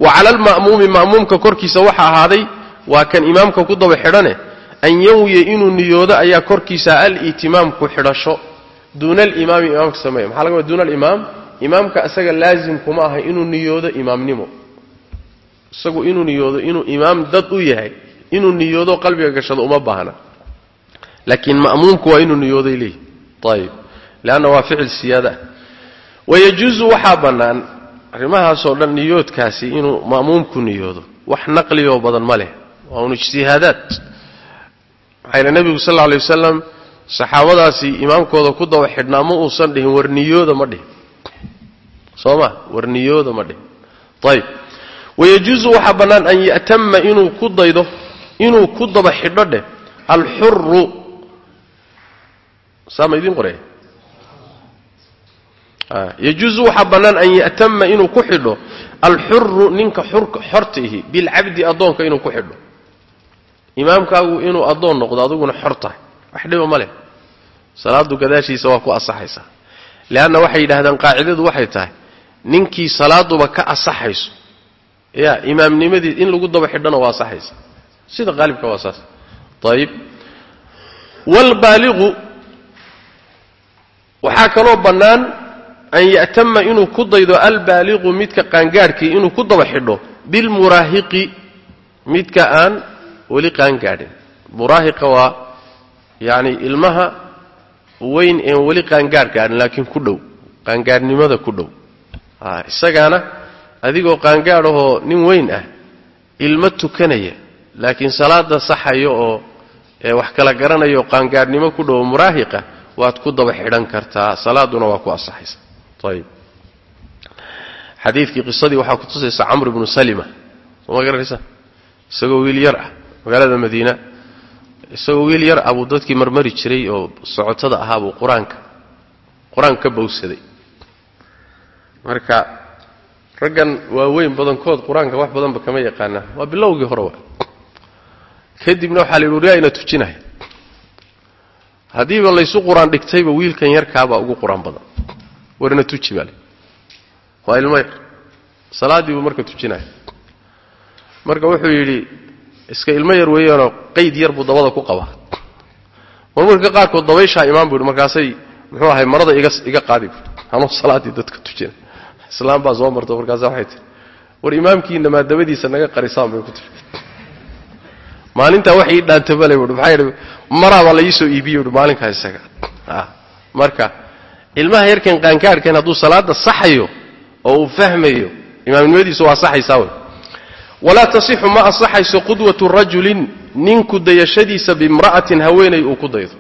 Wa cala alma'muumi ma'muumka korkiisa waxa ahaaday waa kan imaamka ku daba xidhane an yanwiya inuu niyoodo ayaa korkiisa al-itimaam ku xidhasho. Duuna alimaami imaamka sameeya. Maxaa laga wada duuna alimaam imaamka isaga laazim kuma aha inuu niyoodo imaamnimo. Isagu inuu niyoodo inuu imaam dad u yahay inuu niyoodo qalbiga gashado uma baahna. Laakiin ma'muumku waa inuu niyooday leeyihi ayib leanna waa ficil siyaada. ah wayajuusu waxaa bannaan arrimahaasoo dhan niyoodkaasi inuu ma'muumku niyoodo. Wax naqliyoo badan ma leh. Waa un ijtihaadaad. Maxaa yidhi nebigu sal alla alay wasalam saxaabadaasi imaamkooda ku daba xidhnaa ma uusan dhihin war niyooda ma dhihin. Soo ma? War niyooda ma dhihin. Ayib wayajuusu waxaa bannaan an ya'tama inuu ku daydo inuu ku daba xidho dheh alxuru saa ma idiin qoraya yajuusu waxaa bannaan an ya'tama inuu ku xidho alxuru ninka xorta ihi bilcabdi addoonka inuu ku xidho. Imaamkaagu inuu addoon noqdo adiguna xor tahay. Wax dhiba ma leh. Salaadu gadaashiisa waa ku asaxaysaa leanna waxay yidhahdeen qaacidadu waxay tahay ninkii salaaduba ka asaxayso ya imaamnimadii in lagu daba xidhona waa asaxaysa sida qaalibka waa saas. Ayib waalbaaliqu waxaa kaloo bannaan an ya'tama inuu ku daydo albaaliqu midka qaangaadhkii inuu ku daba xidho bilmuraahiqi midka aan weli qaangaadhin. Muraahiqa waa yacni ilmaha weyn een weli qaangaadh gaadhin laakiin ku dhow qaangaadhnimada ku dhow. Isagaana adigoo qaangaadhahoo nin weyn ah ilmo tukanaya laakiin salaada saxayo oo wax kala garanayo qaangaadhnimo ku dhow muraahiqa waad ku daba xidhan kartaa salaaduna waa ku asaxaysa xadiidkii qisadii waxaa kutusaysa camr ibnu salima soo ma garanaysaa? Isagoo wiil yar ah. Magaalada madiina. Isagoo wiil yar ah buu dadkii marmari jiray oo socotada ahaa buu qur'aanka qur'aanka ka bowsaday. Marka raggan waaweyn badankood qur'aanka wax badanba kama yaqaanaa waa bilowgii hore kadibna waxaa la yidhi waryaa ina tujinaya haddiiba laysu qur'aan dhigtayba wiilkan yarkaabaa ugu qur'aan badan warina tuji baa le waa ilmo yar salaaddii buu marka tujinaya marka wuxuu yidhi iska ilmo yar weeyaanoo qayd yar buu dabada ku qabaa. Marmarka qaarkood dabayshaa imaan buu yidhi markaasay muxuu ahay marada iga qaadi bu anuu salaaddii dadka tujina. Islaam baa soo marta markaasa waxay tihi war imaamkiina maadabadiisa naga qarisaan bay ku tiri maalintaa wax ii dhaantabale buui maxaa yidhi maraabaa la ii soo iibiye buui maalinkaa isaga. Marka ilmaha yarkan qaankaarhkan hadduu salaada saxayo oo uu fahmayo imaamnimadiisu waa saxaysaa wey. Walaa tasixu ma asaxayso qudwatu rajulin ninku dayashadiisa bimra'atin haweenay uu ku daydo.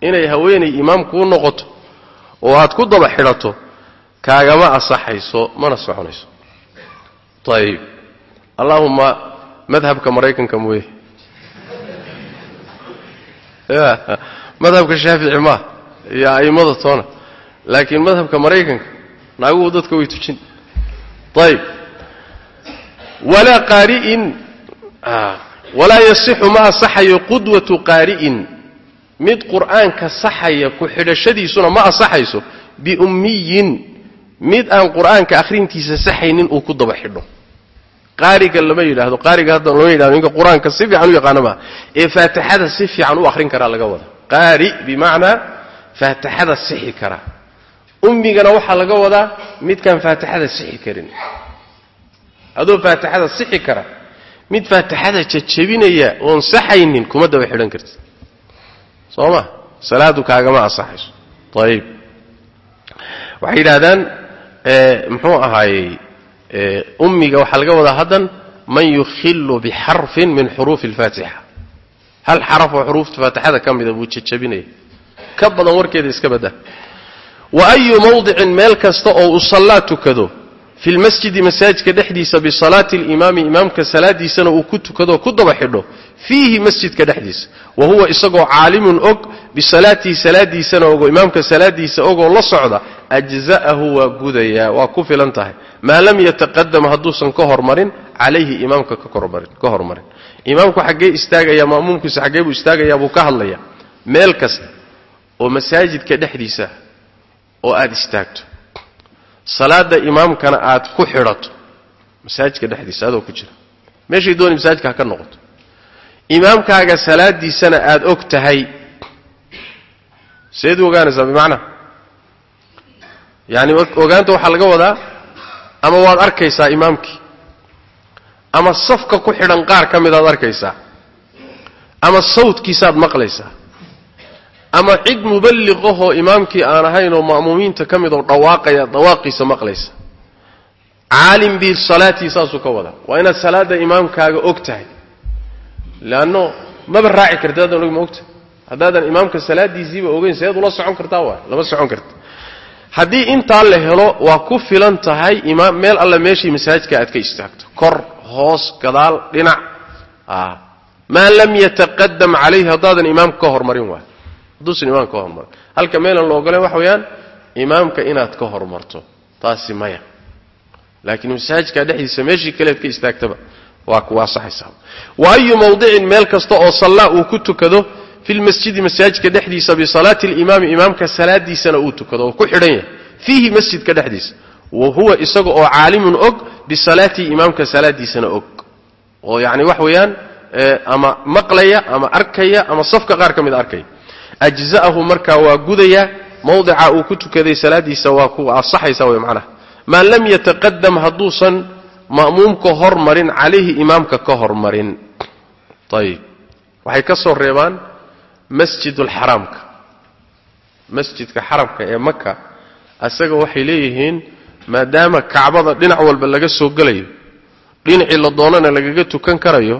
Inay haweenay imaam kuu noqoto oo aad ku daba xidhato kaagama asaxayso mana soconayso. Ayib allaahumma madhabka maraykanka mooye. Madhabka shaafici maa iyo a'immada toona. Laakiin madhabka maraykanka naaguhu dadka way tujin. Ayib walaa qaari'in walaa yasixu ma asaxayo qudwatu qaari'in. Mid qur'aanka saxaya ku xidhashadiisuna ma asaxayso biummiyin mid aan qur'aanka akhrintiisa saxaynin uu ku daba xidho. Qaariga lama yidhaahdo qaariga hadda lama yidhahdo ninka qur'aanka si fiican u yaqaano maa ee faatixada si fiican u akhrin karaa laga wada qaari bimacnaa faatixada sixi kara. Ummigana waxaa laga wadaa midkaan faatixada sixi karin. Adoo faatixada sixi kara mid faatixada jajabinaya oon saxaynin kuma daba xidhan kartid. Soo ma salaadu kaagama asaxayso ayib waxay yidhahdaan muxuu ahaayey ummiga waxaa laga wadaa haddan man yukhilu bixarfin min xuruufi alfaatixa. Hal xaraf oo xuruufta faatixada ka mida buu jajabinaya ka badan warkeeda iska badda wa ayu mawdicin meel kasta oo uu sallaa tukado fi lmasjidi masaajidka dhexdiisa bisalaati alimaami imaamka salaadiisana uu ku tukadoo ku daba xidho fiihi masjidka dhexdiisa. Wa huwa isagoo caalimun og bisalaatihi salaadiisana ogo imaamka salaadiisa ogoo la socda ajza'ahu waa gudayaa waa ku filan tahay. Maa lam yataqadam hadduusan ka hormarin calayhi imaamka ka hormarin. Imaamku xaggee istaagayaa ma'muumkiisa xaggee buu istaagayaa buu ka hadlayaa. Meel kasta oo masaajidka dhexdiisa oo aad istaagto. Salaada imaamkana aad ku xidhato. Masaajidka dhexdiisa adoo ku jira. Meeshay dooni masaajidka ha ka noqoto. Imaamkaaga salaadiisana aad og tahay. Seed u ogaanaysaa bimacnaa? Yaani ogaanta waxaa laga wadaa ama waad arkaysaa imaamkii? Ama safka ku xidhan qaar ka midaad arkaysaa? Ama sawdkiisaad maqlaysaa ama cid muballiqahoo imaamkii aan ahayn ma'muumiinta ka mid oo dhawaaqaya dhawaaqiisa maqlaysa. Caalim bisalaatihi saasuu ka wadaa waa inaad salaadda imaamkaaga og tahay. Leanno maba raaci karta haddaan ma ogtahay haddaadan imaamka salaadiisiiba ogeyn seed ula socon kartaa waay. Lama socon karta haddii intaa la helo waa ku filan tahay imaam meel alle meeshii masaajidka aad ka istaagto. Kor hoos gadaal dhinac. Maa lam yataqadam calayhi haddaadan imaamka ka hormarin waay hadduusan imaamka ka hormarin halka meelan la ogoleen waxa weeyaan imaamka inaad ka hormarto taasi maya. Laakiin masaajidka dhexdiisa meeshii kaleed ka istaagtaba waa ku waasaxaysaa wa ayu mawdicin meel kasta oo sallaa uu ku tukado fi lmasjidi masaajidka dhexdiisa bisalaati alimaami imaamka salaadiisana uu tukado oo ku xidhan yahay. Fiihi masjidka dhexdiisa. Wa huwa isaga oo caalimun og bisalaatihi imaamka salaadiisana og. Oo yacni wax weeyaan ama maqlaya ama arkaya ama safka qaar ka mid arkaya ajza'ahu markaa waa gudaya mawdica uu ku tukaday salaadiisa waa ku asaxaysa way macnaha. Maa lam yataqadam hadduusan ma'muumka hormarin calayhi imaamka ka hormarin ayib waxay ka soo reebaan masjidulxaraamka masjidka xaramka ee maka asaga waxay leeyihiin maadaama kacbada dhinac walba laga soo gelayo dhinacii la doonana lagaga tukan karayo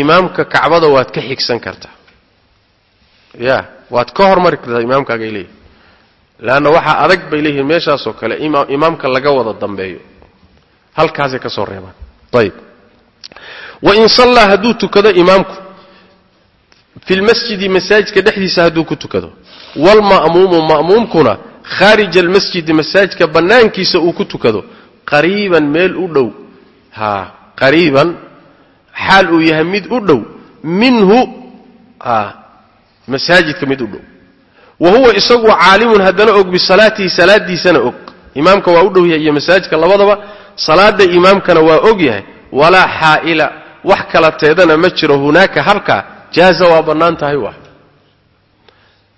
imaamka kacbada waad ka xigsan kartaa. Ya waad ka hormari kartaa imaamkaagay leeyihiin leanna waxaa adag bay leeyihiin meeshaasoo kale imaamka laga wada dambeeyo. Halkaasay ka soo reebaan. Ayib wain sallaa hadduu tukado imaamku fi lmasjidi masaajidka dhexdiisa hadduu ku tukado waalma'muumu ma'muumkuna khaarija almasjidi masaajidka bannaankiisa uu ku tukado qariiban meel u dhow. Ha qariiban xaal uu yahay mid u dhow minhu masaajidka mid u dhow. Wa huwa isagu caalimun haddana og bisalaatihi salaadiisana og. Imaamka waa u dhow yahay iyo masaajidka labadaba salaada imaamkana waa og yahay. Walaa xaa'ila wax kala teedana ma jiro hunaaka halkaa jaaza waa bannaan tahay waa.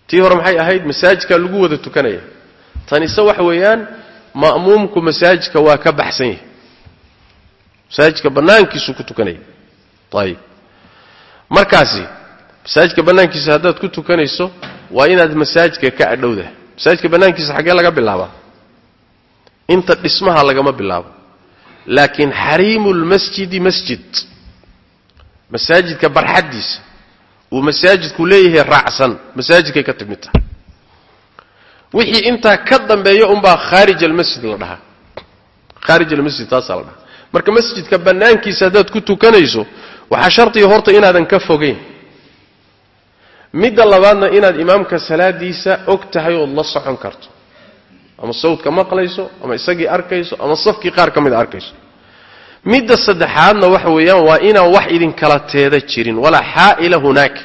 Tii hore maxay ahayd? Masaajidkaa lagu wada tukanaya. Tanise waxa weeyaan ma'muumku masaajidka waa ka baxsan yahay. Masaajidka bannaankiisuu ku tukanaya. Ayib markaasi masaajidka bannaankiisa haddaad ku tukanayso waa inaad masaajidka ka adhowdahay masaajidka bannaankiisa xaggee laga bilaabaa. Inta dhismaha lagama bilaabo. Laakiin xariimu lmasjidi masjid masaajidka barxaddiisa uu masaajidku leeyahay raacsan masaajidkay ka timid tahay. Wixii intaa ka dambeeya unbaa khaarij almasjid la dhahaa. Khaarij almasjid taasaa la dhahaa. Marka masjidka bannaankiisa haddaad ku tukanayso waxaa shardiga horta inaadan ka fogayn midda labaadna inaad imaamka salaadiisa og tahay ood la socon karto. Ama sawdka maqlayso ama isagii arkayso ama safkii qaar ka mid arkayso. Midda saddexaadna waxa weeyaan waa inaan wax idinkala teeda jirin. Walaa xaa'ila hunaaka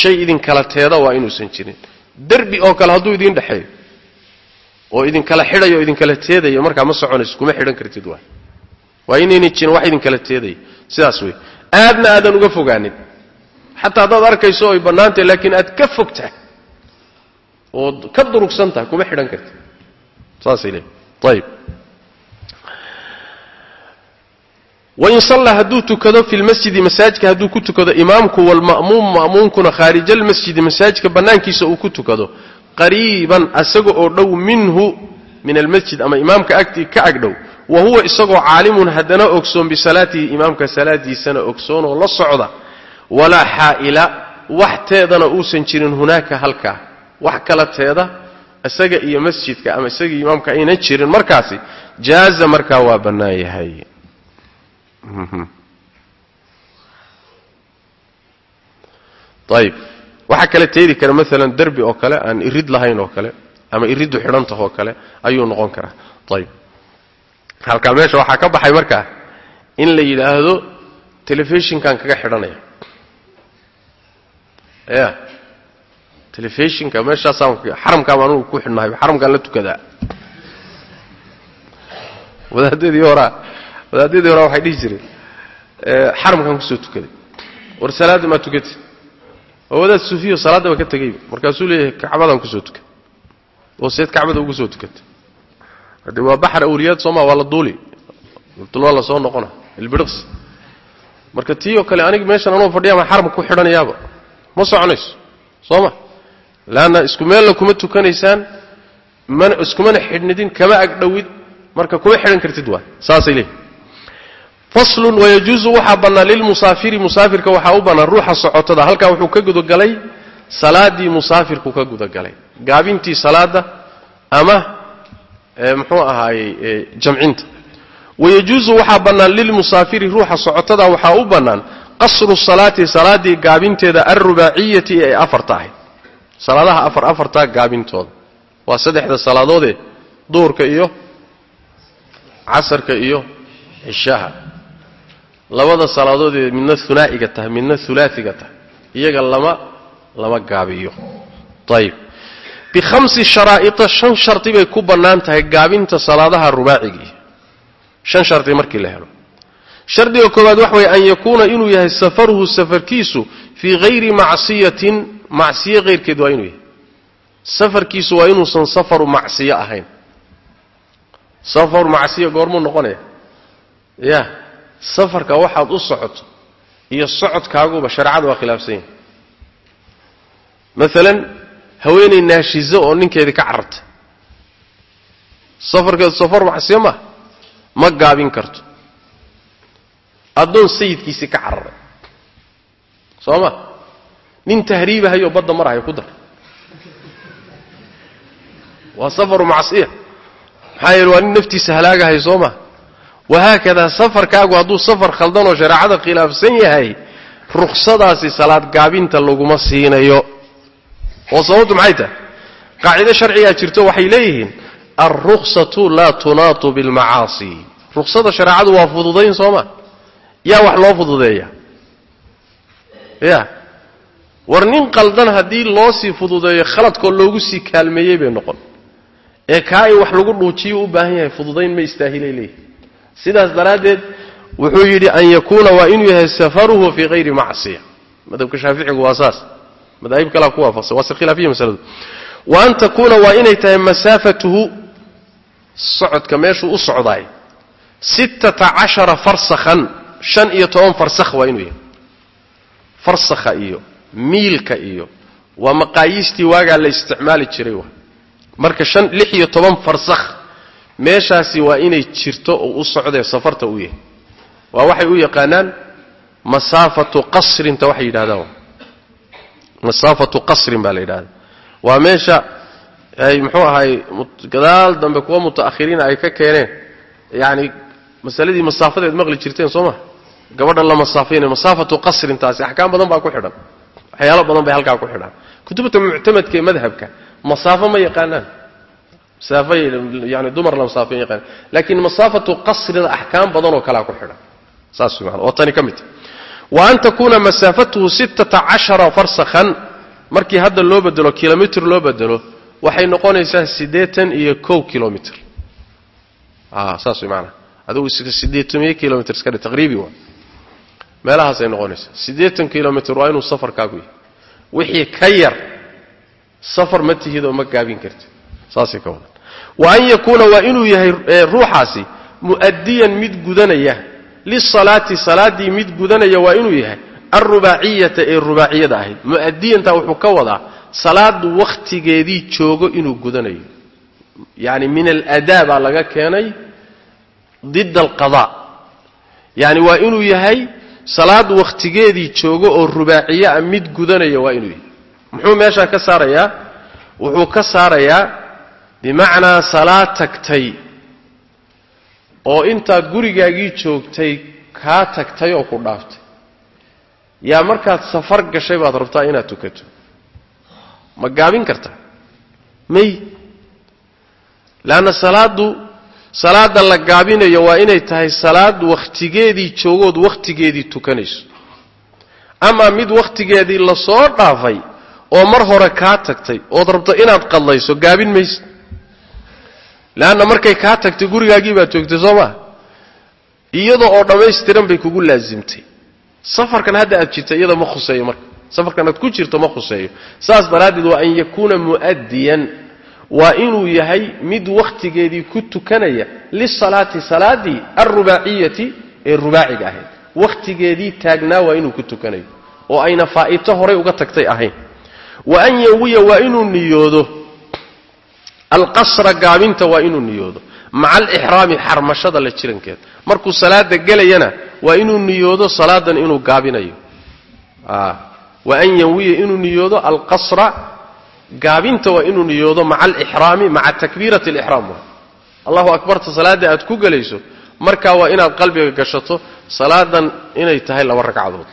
shay idinkala teeda waa inuusan jirin. Derbi oo kale hadduu idiin dhexeeyo oo idinkala xidhayo o idinkala teedayo markaa ma soconayso kuma xidhan kartid waay. Waa inayna jirin wax idinkala teedaya sidaas wey aadna aadan uga fogaanin xataa haddaad arkayso oy bannaantahay laakiin aad ka fog tahay ood ka durugsan tahay kuma xidhan kartid. Saasay leeyiin ayib wain sallaa hadduu tukado fi lmasjidi masaajidka hadduu ku tukado imaamku walma'muum ma'muumkuna khaarija almasjidi masaajidka bannaankiisa uu ku tukado qariiban asaga oo dhow minhu min almasjid ama imaamka agtii ka agdhow wa huwa isagoo caalimun haddana ogsoon bisalaatihi imaamka salaadiisana ogsoon oo la socda walaa xaa'ila wax teedana uusan jirin hunaaka halkaa. Wax kala teeda isaga iyo masjidka ama isaga imaamka aynan jirin markaasi jaaza markaa waa bannaan yahay. Ayib waxaa kale teedi kara maalan derbi oo kale aan irid lahayn oo kale ama iriddu xidhantah oo kale ayuu noqon karaa. Ayib halkaa meesha waxaa ka baxay markaa in la yidhaahdo telefishinkan kaga xidhanaya ya telefishinka meeshaasaan xaramkaan anugu ku xidhnahay xaramkaan la tukadaa wadaadadii horaa wadaadadii horaa waxay dhihi jireen xaramkaan ku soo tukaday war salaadda maa tukatay oo wadaad suufiyo salaaddaba ka tegayba markaasuu leeyahay kacbadaan ku soo tukay oo seed kacbada ugu soo tukatay hadde waa baxar awliyaad sooma waa la duuli. Waa la soo noqona ilbiriqsi. Marka tii oo kale aniga meeshan anuu fadhiya maa xaramka ku xidhanayaaba ma soconayso soo ma leanna isku meella kuma tukanaysaan mana iskumana xidhnidin kama agdhowid marka kuma xidhan kartid waay saasay leeyihiin faslun wayajuusu waxaa bannaan lilmusaafiri musaafirka waxaa u bannaan ruuxa socotada halkaa wuxuu ka gudagalay salaadii musaafirku ka gudagalay gaabintii salaada ama muxuu ahaayey jamcinta. Wayajuusu waxaa bannaan lilmusaafiri ruuxa socotada waxaa u bannaan qasru salaati salaadii gaabinteeda alrubaaciyati ee afarta ahayd salaadaha afar afartaa gaabintooda waa saddexda salaadoodee duhurka iyo casarka iyo cishaha labada salaadoodee midna hunaa'iga tahay midna hulaaiga tahay. Iyaga lama lama gaabiyo. Ayib bikhamsi sharaa'ita shan shardi bay ku bannaan tahay gaabinta salaadaha rubaacigii shan shardi markii la helo shardiga koowaad waxa weye an yakuuna inuu yahay safaruhu safarkiisu fii hayri macsiyatin macsiye hayrkeed waa inuu yahay. Safarkiisu waa inuusan safaru macsiyo ahayn. Safaru macsiya goormuu noqonaya? Ya safarka waxaad u socoto iyo socodkaaguba shareecada waa khilaafsan yahay. Maalan haweenay naashizo oo ninkeedii ka carartay safarkeedu safar macsiyo maaha ma gaabin karto addoon sayidkiisii ka cararay. Soo ma nin tahriibahayoo badda marahayo ku dar. Waa safaru macsiya. Maxaa yeele waa nin naftiisa halaagahay soo ma wahaakadaa safarkaagu hadduu safar khaldan oo shareecada khilaafsan yahay ruksadaasi salaad gaabinta laguma siinayo. Oo sababtu maxay tahay? Qaacido sharcigaa jirto waxay leeyihiin alruksatu laa tunaatu bilmacaasi ruksada shareecadu waa fududayn sooma yaa wax loo fududeeya. Ya war nin qaldan haddii loo sii fududeeyo khaladkoo loogu sii kaalmeeyey bay noqon. Ee kaa in wax lagu dhuujiyo u baahan yahay fududayn ma istaahilay leeyihi sidaas daraaddeed wuxuu yidhi an yakuuna waa inuu yahay safaruhu fii hayri macsiya. Madhabka shaaficigu waa saas. Madaahib kalea ku waafaqsan. Waa se khilaafiya masaladu. Wa an takuuna waa inay tahay masaafatuhu socodka meeshuu u socdaay sittata cashara farsakhan shan iyo toban farsakh waa inuu yahay. Farsakha iyo miilka iyo waa maqaayiistii waagaa la isticmaali jiray wa marka shan lix iyo toban farsakh meeshaasi waa inay jirto oo u socdee safarta u yahay. Waa waxay u yaqaanaan masaafatu qasrinta waxay yidhahdaan masaafatu qasrin baa la yidhahda waa meesha ay muxuu ahay gadaal dambe kuwa muta'ahiriina ay ka keeneen. Yacani masaladii masaafadeed maqli jirteen soo ma gabadha la masaafaynayo masaafatu qasrintaasi axkaam badan baa ku xidhan. Waxyaalo badan bay halkaa ku xidhaan kutubta muctamadka ee madhabka masaafo ma yaqaanaan. Masaafo yani dumar la masaafo ma laakiin masaafatu qasrida axkaam badan oo kalea ku xidhan. Saas maana oo tani ka mid wa an takuuna masaafatuhu sittata cashara farsakhan markii hadda loo bedelo kilomitr loo bedelo waxay noqonaysaa siddeetan iyo kow kilomitr saas way maanaa adigu siddeetamiyo kilomitr iska taqriibi waa meelahaasay noqonaysaa siddeetan kilomitr waa inuu safarkaagu yahay. Wixii ka yar safar ma tihid oo ma gaabin kartid. Saasay ka wadan. Wa an yakuuna waa inuu yahay ruuxaasi mu'addiyan mid gudanaya. Lisalaati salaaddii mid gudanaya waa inuu yahay alrubaaciyata ee rubaaciyada ahayd. Mu'adiyantaa wuxuu ka wadaa salaadu wakhtigeedii joogo inuu gudanayo. Yacni min aladaa baa laga keenay did alqadaa yacni waa inuu yahay salaad wakhtigeedii joogo oo rubaaciye ah mid gudanaya waa inuu yahay. Muxuu meeshaa ka saarayaa wuxuu ka saarayaa bimacnaa salaad tagtay. Oo intaad gurigaagii joogtay kaa tagtay oo ku dhaaftay. Yaa markaad safar gashay baad rabtaa inaad tukato. Ma gaabin kartaa? May. Leanna salaaddu salaadda la gaabinayo waa inay tahay salaad wakhtigeedii joogood wakhtigeedii tukanayso. Ama mid wakhtigeedii la soo dhaafay oo mar hore kaa tagtay ood rabto inaad qadlayso gaabin mayse leanna markay kaa tagtay gurigaagii baad joogtay soo maa iyada oo dhammaystiran bay kugu laasimtay safarkan hadda aad jirta iyada ma khuseeyo marka. Safarkan aad ku jirto ma khuseeyo. Saas daraaddeed waa an yakuuna mu'addiyan waa inuu yahay mid wakhtigeedii ku tukanaya lisalaati salaaddii alrubaaciyati ee rubaaciga ahayd. Wakhtigeedii taagnaa waa inuu ku tukanayo oo ayna faa'ito horay uga tagtay ahayn. Wa an yawiya waa inuu niyoodo. Alqasra gaabinta waa inuu niyoodo. Maca alixraami xarmashada la jirankeeda markuu salaada gelayana waa inuu niyoodo salaadan inuu gaabinayo. Wa an yawiya inuu niyoodo alqasra gaabinta waa inuu niyoodo maca alixraami maca takbiirati alixraam. Allahu akbarta salaadda aad ku gelayso markaa waa inaad qalbiga gashato salaadan inay tahay laba ragcadood.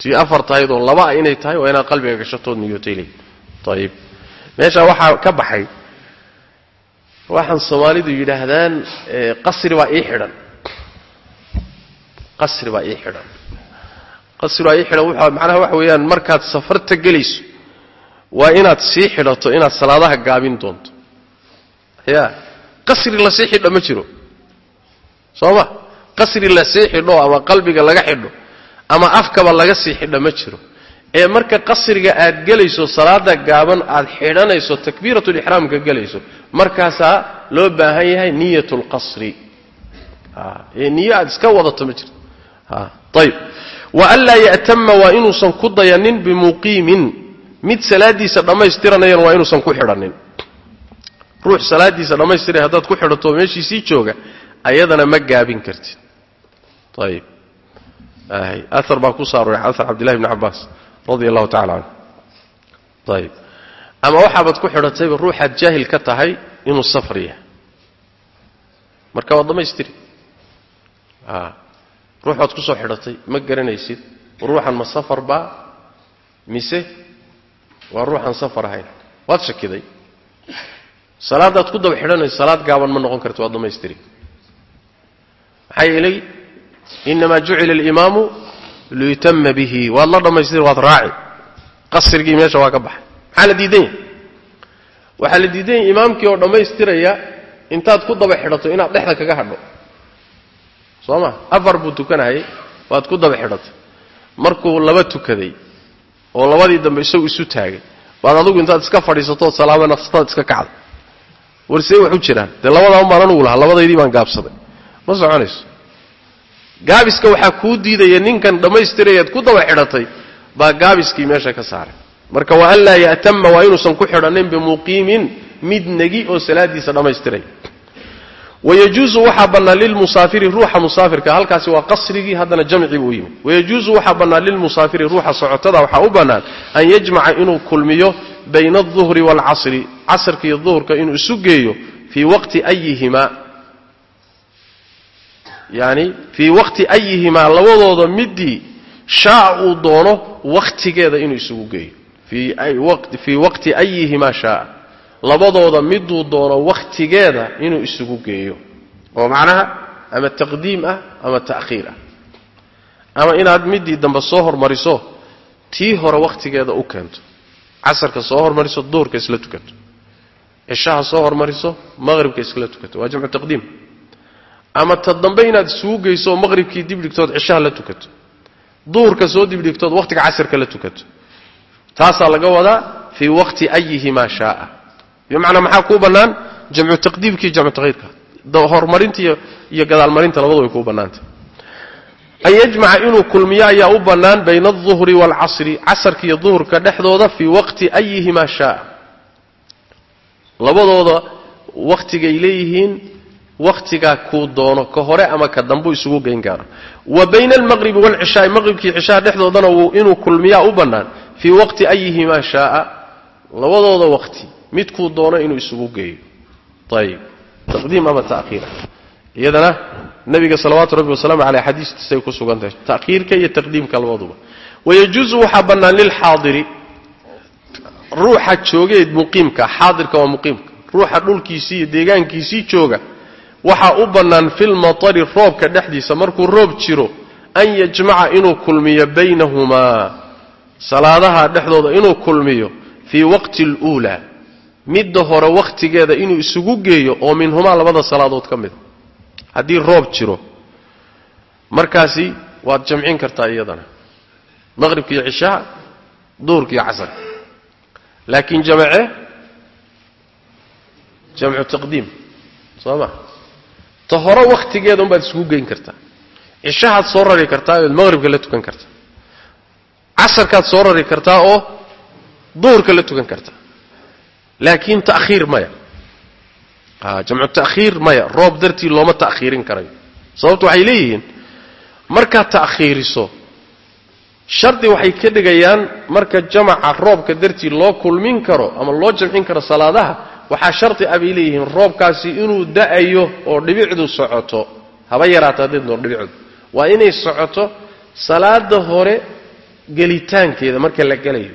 Tii afar tahayd oo laba inay tahay waa inaad qalbiga gashatood niyootay leey ayib meeshaa waxaa ka baxay waxaan soomaalidu yidhaahdaan qasri baa ii xidhan. Qasri baa ii xidhan. Qasri baa ii xidhan wuxuu macnaha waxa weeyaan markaad safarta gelayso waa inaad sii xidhato inaad salaadaha gaabin doonto. Ya qasri la sii xidho ma jiro. Soo ma? Qasri la sii xidho ama qalbiga laga xidho ama afkaba laga sii xidho ma jiro. Ee marka qasriga aad gelayso salaada gaaban aad xidhanayso takbiiratulixraamka gelayso markaasaa loo baahan yahay niyat lqasri ee niyo aad iska wadato ma jirto ayb wa an laa ya'tama waa inuusan ku dayanin bimuqiimin mid salaadiisa dhammaystiranayana waa inuusan ku xidhanin. Ruux salaadiisa dhammaystiray haddaad ku xidhato meeshiisii jooga ayadana ma gaabin kartid. Ayib aar baa ku saaroray aar cabdillahi bni cabbaas radia allahu tacala canhu ayib ama waxaabaad ku xidhatayba ruuxaad jaahil ka tahay inuu safar yahay. Marka waad dhammaystiri. Ruux baad ku soo xidhatay ma garanaysid ruuxan ma safar baa mise waa ruuxan safar ahayn. Waad shakiday. Salaadaad ku daba xidhanayso salaad gaaban ma noqon karta waad dhammaystiri. Maxaa yeelay inamaa jucila alimaamu liyutama bihi. Waad la dhammaystiri waad raaci. Qasrigii meesha waa ka baxay. Maxaa la diidan yahay waxaa la diidan yahay imaamkii oo dhammaystiraya intaad ku daba xidhato inaad dhexda kaga hadho. Soo ma? Afar buu tukanahayay waad ku daba xidhatay markuu laba tukaday oo labadii dambe isagu isu taagay. Baad adugu intaad iska fadhiisatood salaamo nafsataad iska kacday. Warsee wax u jiraan. Dee labadaa baan anugu lahaa labadaydii baan gaabsaday. Ma soconayso? Gaabiska waxaa kuu diidaya ninkan dhammaystirayaad ku daba xidhatay baa gaabiskii meesha ka saaray. Marka wa an laa ya'tama waa inuusan ku xidhanin bimuqiimin mid negi oo salaadiisa dhammaystiray wayajuusu waxaa bannaan lilmusaafiri ruuxa musaafirka halkaasi waa qasrigii haddana jamci buu yimi wayajuusu waxaa bannaan lilmusaafiri ruuxa socotada waxaa u bannaan an yajmaca inuu kulmiyo bayna alduhri waalcasri casrka iyo duhurka inuu isu geeyo fii waqti ayihimaa yani fii waqti ayihimaa labadooda midii shaa uu doono wakhtigeeda inuu isugu geeyo fii waqti ayihimaa shaaa labadooda miduu doono wakhtigeeda inuu isugu geeyo. Oo macnaha ama taqdiim ah ama ta'khiir ah. Ama inaad midii dambe soo hormariso tii hore wakhtigeeda u keento. Casarka soo hormariso duhurka isla tukato cishaha soo hormariso maqhribka iskala tukato waa jamcu taqdiim. Ama ta dambe inaad isugu geyso oo maqhribkii dibdhigtood cishaha la tukato duhurka soo dibdhigtood wakhtiga casarka la tukato taasaa laga wadaa fii waqti ayihimaa shaaa bimacnaa maxaa kuu bannaan? Jamcu taqdiimkii jamcu takhiirka horumarinta iyo gadaalmarinta labadu way kuu bannaantay an yajmaca inuu kulmiyo ayaa u bannaan bayna alduhri waalcasri casarka iyo duhurka dhexdooda fii waqti ayihimaa shaaa labadooda wakhtigay leeyihiin wakhtigaa kuu doono ka hore ama ka dambu isugu geyn gaaro. Wa bayna almaqribi waalcishaai maqribkii cishaha dhexdoodana inuu kulmiyaa u bannaan fii waqti ayihimaa shaaa labadooda waqti midkuu doono inuu isugu geeyo. Ayib taqdiim ama ta'khiira iyadana nabiga salawaatu rabbi wasalaamu caleyh xadiistiisay ku sugan tahay ta'khiirka iyo taqdiimka labaduba. Wayajuusu waxaa bannaan lilxaadiri ruuxa joogeed muqiimka xaadirka waa muqiimka. Ruuxa dhulkiisii iyo deegaankiisii jooga waxaa u bannaan filmatari roobka dhexdiisa. Markuu roob jiro an yajmaca inuu kulmiyo baynahumaa. Salaadaha dhexdooda inuu kulmiyo fii waqti aluulaa midda hore wakhtigeeda inuu isugu geeyo oo minhumaa labada salaadood ka mida haddii roob jiro markaasi waad jamcin kartaa iyadana. Maqhribka iyo cishaha duhurka iyo casarka laakiin jamce jamcu taqdiim. Soo ma? Ta hore wakhtigeeda unbaad isugu geyn kartaa. Cishahaad soo rari kartaa ood maqhribka la tukan kartaa. Casarkaad soo rari kartaa oo duhurka la tukan kartaa laakiin ta'khiir maya. Jamcu ta'khiir maya. Roob dartii looma ta'khiirin karayo sababtu waxay leeyihiin markaad ta'khiiriso shardi waxay ka dhigayaan marka jamaca roobka dartii loo kulmin karo ama loo jamcin karo salaadaha waxaa shardi ah bay leeyihiin roobkaasi inuu da'ayo oo dhibicdu socoto. Haba yaraata haddayd noor dhibicdu. Waa inay socoto salaada hore gelitaankeeda marka la gelayo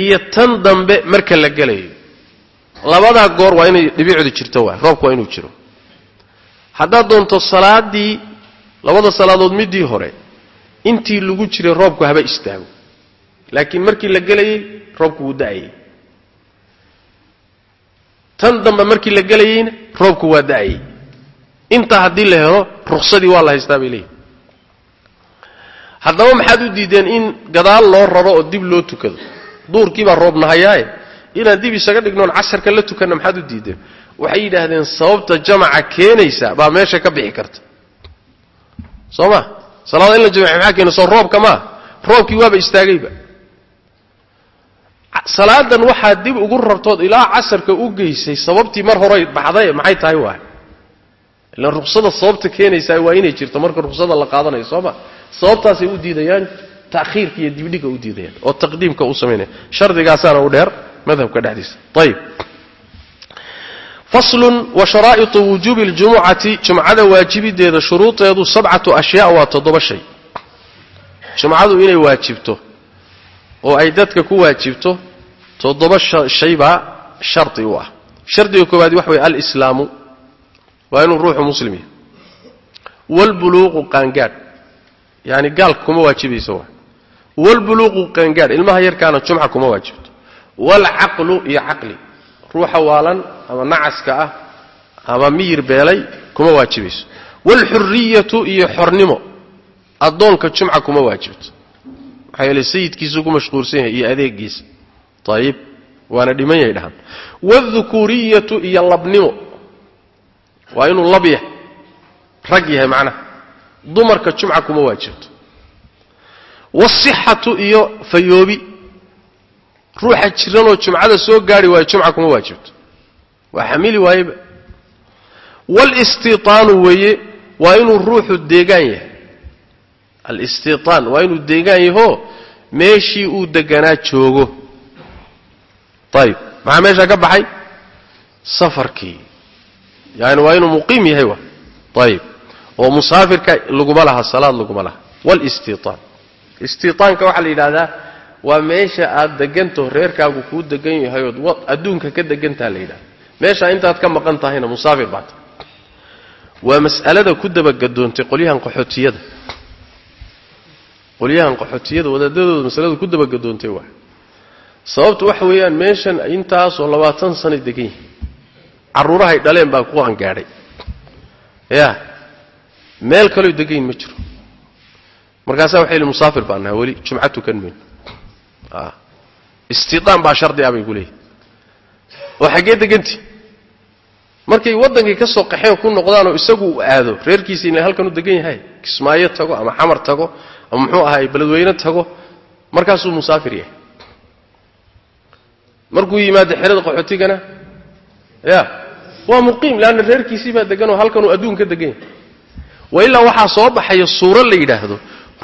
iyo tan dambe marka la gelayo. Labadaa goor waa inay dhibicdu jirto waa roobku waa inuu jiro. Haddaad doonto salaadii labada salaadood midii hore intii lagu jiray roobku haba istaago. Laakiin markii la gelayey roobku wuu da'ayay. Tan dambe markii la gelayeyna roobku waa da'ayay. Intaa haddii la helo ruksadii waa la haystaa bay leeyihiin haddaba maxaad u diideen in gadaal loo raro oo dib loo tukado duurkii baa roob nahayaaye inaan dib isaga dhignoon casarka la tukanna maxaad u diideen? Waxay yidhaahdeen sababta jamaca keenaysa baa meesha ka bixi karta. Soo ma? Salaada in la jamciyo maxaa keena? Roobka maa roobkii waaba istaagayba. Salaadan waxaad dib ugu rartood ilaa casarka u geysay sababtii mar horay baxday maxay tahay waay? Ilaan ruksada sababta keenaysaa waa inay jirto marka ruksada la qaadanayo soo ma? Sababtaasay u diidayaan ta'khiirka iyo dibdhiga u diidayaan oo taqdiimka u samaynaya shardigaasaana u dheer madhabka dhexdiisa ayib faslun wa sharaa'iطu wujuubi اljumucati jumcada waajibideeda shuruudeedu sabcatu ashyaa waa toddoba shay. Jumcadu inay waajibto oo ay dadka ku waajibto toddoba shay baa shardi u ah. Shardiga koowaad wax way alislaamu waa inuu ruuxu muslim yahay. Waalbuluuqu qaangaadh yaani gaalka kuma waajibaysa waa waalbuluuqu qaangaadh ilmaha yarkaana jumca kuma waajibto waalcaqlu iyo caqli ruuxa waalan ama nacaska ah ama miyir beelay kuma waajibayso waalxuriyatu iyo xornimo addoonka jumca kuma waajibto maxaa yeele sayidkiisuu ku mashquulsan yahay iyo adeegiisa ayib waana dhiman yahay dhahan waaldukuuriyatu iyo labnimo waa inuu lab yahay rag yahay macnaha. Dumarka jumca kuma waajibto waalsixatu iyo fayoobi ruuxa jiranoo jumcada soo gaari waayo jumca kuma waajibto waa xamili waayeba walistiitaanu weeye waa inuu ruuxu deegaan yahay alistiitaan waa inuu deegaan yahoo meeshii uu deganaa joogo ayib maxaa meeshaa ka baxay safarkii yaani waa inuu muqiim yahay istiitaanka waxaa la yidhahdaa waa meesha aad degantaho reerkaagu kuu degan yahay ood adduunka ka degantaha la yidhahda meeshaa intaad ka maqan tahayna musaafir baa tahay waa mas'alada ku dabagadoontay qolyahan qaxootiyada. Qolyahan qaxootiyada wadaadadooda masalada ku dabagadoontay waa. Sababtu waxa weeyaan meeshan intaasoo labaatan sanay degan yihiin carruurahay dhaleen baa ku angaadhay ya meel kaloo degan yihiin ma jiro markaasaa waxay yihi musaafir baan nahay weli jumca tukan mayno istiitaan baa shardi ah bay ku leeyihiin oo xaggee deganti markay waddankii ka soo qaxeen ku noqdaanoo isagu uu aado reerkiisii ina halkan u degan yahay kismaayo tago ama xamar tago ama muxuu ahaay beledweyne tago markaasuu musaafir yahay. Markuu yimaado xerada qaxootigana ya waa muqiim leanna reerkiisii baa deganoo halkanuu adduun degan yahay. Wa ilaa waxaa soo baxaya suuro la yidhaahdo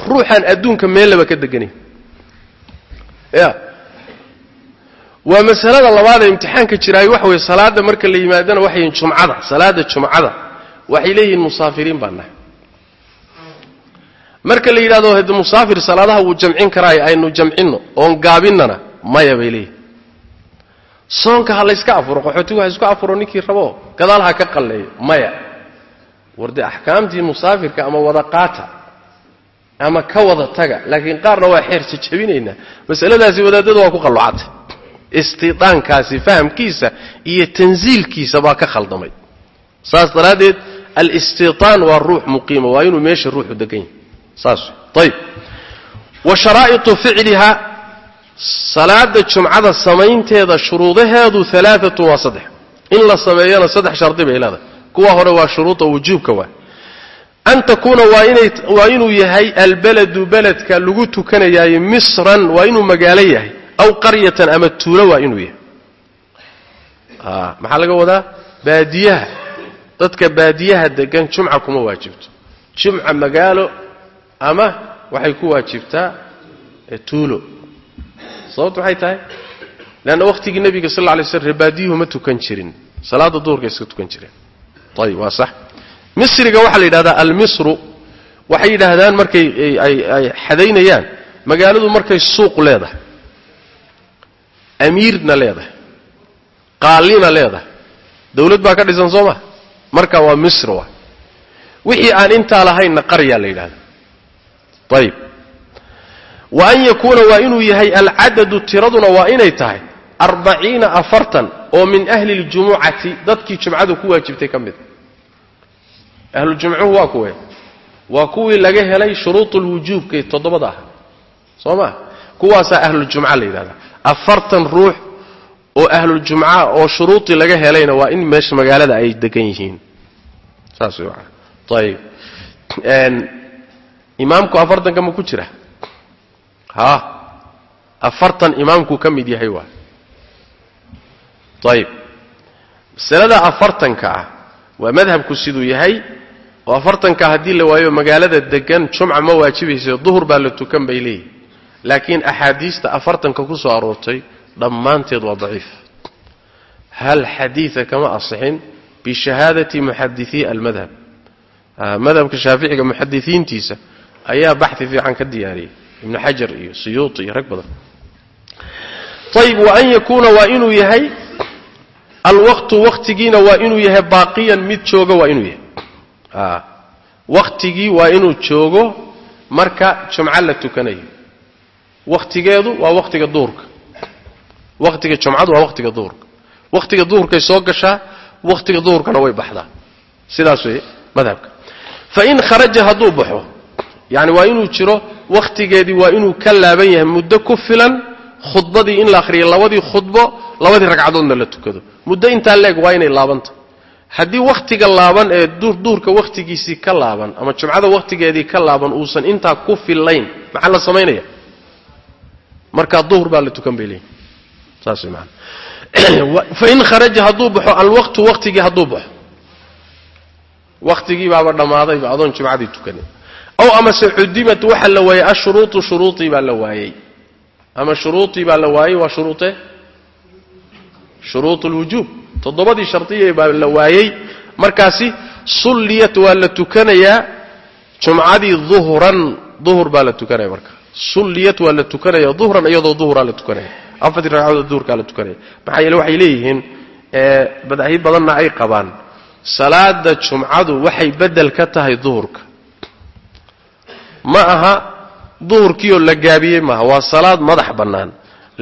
ruuxaan adduunka meellaba ka deganayn ya. Waa masalada labaad ee imtixaanka jiraayo waxa weye salaada marka la yimaadana waxay yihiin jumcada salaada jumcada. Waxay leeyihiin musaafiriin baan nahay. Marka la yidhahdo hade musaafir salaadaha wuu jamcin karaayo aynu jamcinno oon gaabinnana maya bay leeyihiin soonka ha layska afuro qaxootigu ha isku afuro ninkii rabo gadaal ha ka qalleeyo maya. War dee axkaamtii musaafirka ama wada ama ka wada taga laakiin qaarna waa xeer jajabinaynaa masaladaasi wadaadada waa ku qallucatay istidaankaasi fahamkiisa iyo tansiilkiisa baa ka khaldamay. Saas daraaddeed alistitaan waa ruux muqiima waa inuu meesha ruuxu degan yahay saas wa sharaa'itu ficliha salaada jumcada samaynteeda shuruudaheedu alaaatun waa saddex. In la sameeyana saddex shardi bay leedahay. Kuwa hore waa shuruuda wujuubka waa an takuuna waa inuu yahay albaladu beledka lagu tukanayaayo misran waa inuu magaalo yahay aw qaryatan ama tuulo waa inuu yahay maxaa laga wadaa baadiyaha dadka baadiyaha degan jumca kuma waajibto jumca magaalo ama waxay ku waajibtaa tuulo sababtu waxay tahay leanna wakhtigii nebiga sal lla alay rebaadiyuhu ma tukan jirin salaada duhurka iska tukan jireen ayib waa sax misriga waxaa la yidhahdaa almisru. Waxay yidhaahdaan markay ay xadaynayaan magaaladu markay suuq leedahay amiirna leedahay qaalina leedahay. Dawlad baa ka dhisan soo ma? Marka waa misr waa. Wixii aan intaa lahaynna qaryaa la yidhahda ayib wa an yakuuna waa inuu yahay alcadadu tiraduna waa inay tahay arbaciina afartan oo min ahli ljumucati dadkii jumcadu ku waajibtay ka mida ahlujumcuhu waa kuwe. Waa kuwii laga helay shuruud lwujuubkay toddobada ah. Soo ma? Kuwaasaa ahluljumca la yidhahda afartan ruux oo ahluljumca oo shuruudii laga helayna waa in meesha magaalada ay degan yihiin. Saas maana ayib imaamku afartanka ma ku jira? Ha? Afartan imaamkuu ka mid yahay waa. Ayib masalada afartanka ah waa madhabku siduu yahay oo afartanka haddii la waayo magaalada degan jumca ma waajibaysa duhur baa la tukan bay leeyihi laakiin axaadiista afartanka ku soo aroortay dhammaanteed waa daciif. Hal xadiida kama asixin bishahaadati muxadithii almadhab. Madhabka shaaficiga muxadisiintiisa ayaa baxi fiican ka diyaariyey. Ibnu xajar iyo siyuuti iyo rag badan. Ayib wa an yakuuna waa inuu yahay alwaqtu waktigiina waa inuu yahay baaqiyan mid jooga waa inuu yahay waktigii waa inuu joogo marka jumco la tukanayo. Wakhtigeedu waa wakhtiga duhurka wakhtiga jumcadu waa wakhtiga duhurka wakhtiga duhurkay soo gashaa wakhtiga duhurkana way baxdaa. Sidaas wey madhabka. Fain kharaja hadduu baxo yani waa inuu jiro wakhtigeedii waa inuu ka laaban yahay muddo ku filan khudbadii in la akhriyo labadii khudbo labadii ragcadoodna la tukado. Muddo intaa leeg waa inay laabanta haddii wakhtiga laaban ee duurka wakhtigiisii ka laaban ama jumcada wakhtigeedii ka laaban uusan intaa ku fillayn maxaa la samaynaya markaa duhur baa la tukan bay leeyihiin saas way maana fain kharaja hadduu baxo alwaqtu wakhtigii hadduu baxo. Wakhtigii baaba dhammaadayba adoon jumcadii tukanin. Aw amase cudimat waxa la waayey ashuruutu shuruuii baa la waayey ama shuruuii baa la waayey waa shuruute? Shuruut lwujuub toddobadii shardiya baa la waayey markaasi sulliyat waa la tukanayaa jumcadii duhran. Duhur baa la tukanaya marka. Sulliyat waa la tukanaya duhran iyadoo duhuraa la tukanaya afartii ragcadood duhurkaa la tukanaya. Maxaa yeele waxay leeyihiin madaahib badanna ay qabaan salaada jumcadu waxay bedel ka tahay duhurka. Ma aha duhurkiioo la gaabiyey maaha. Waa salaad madax bannaan.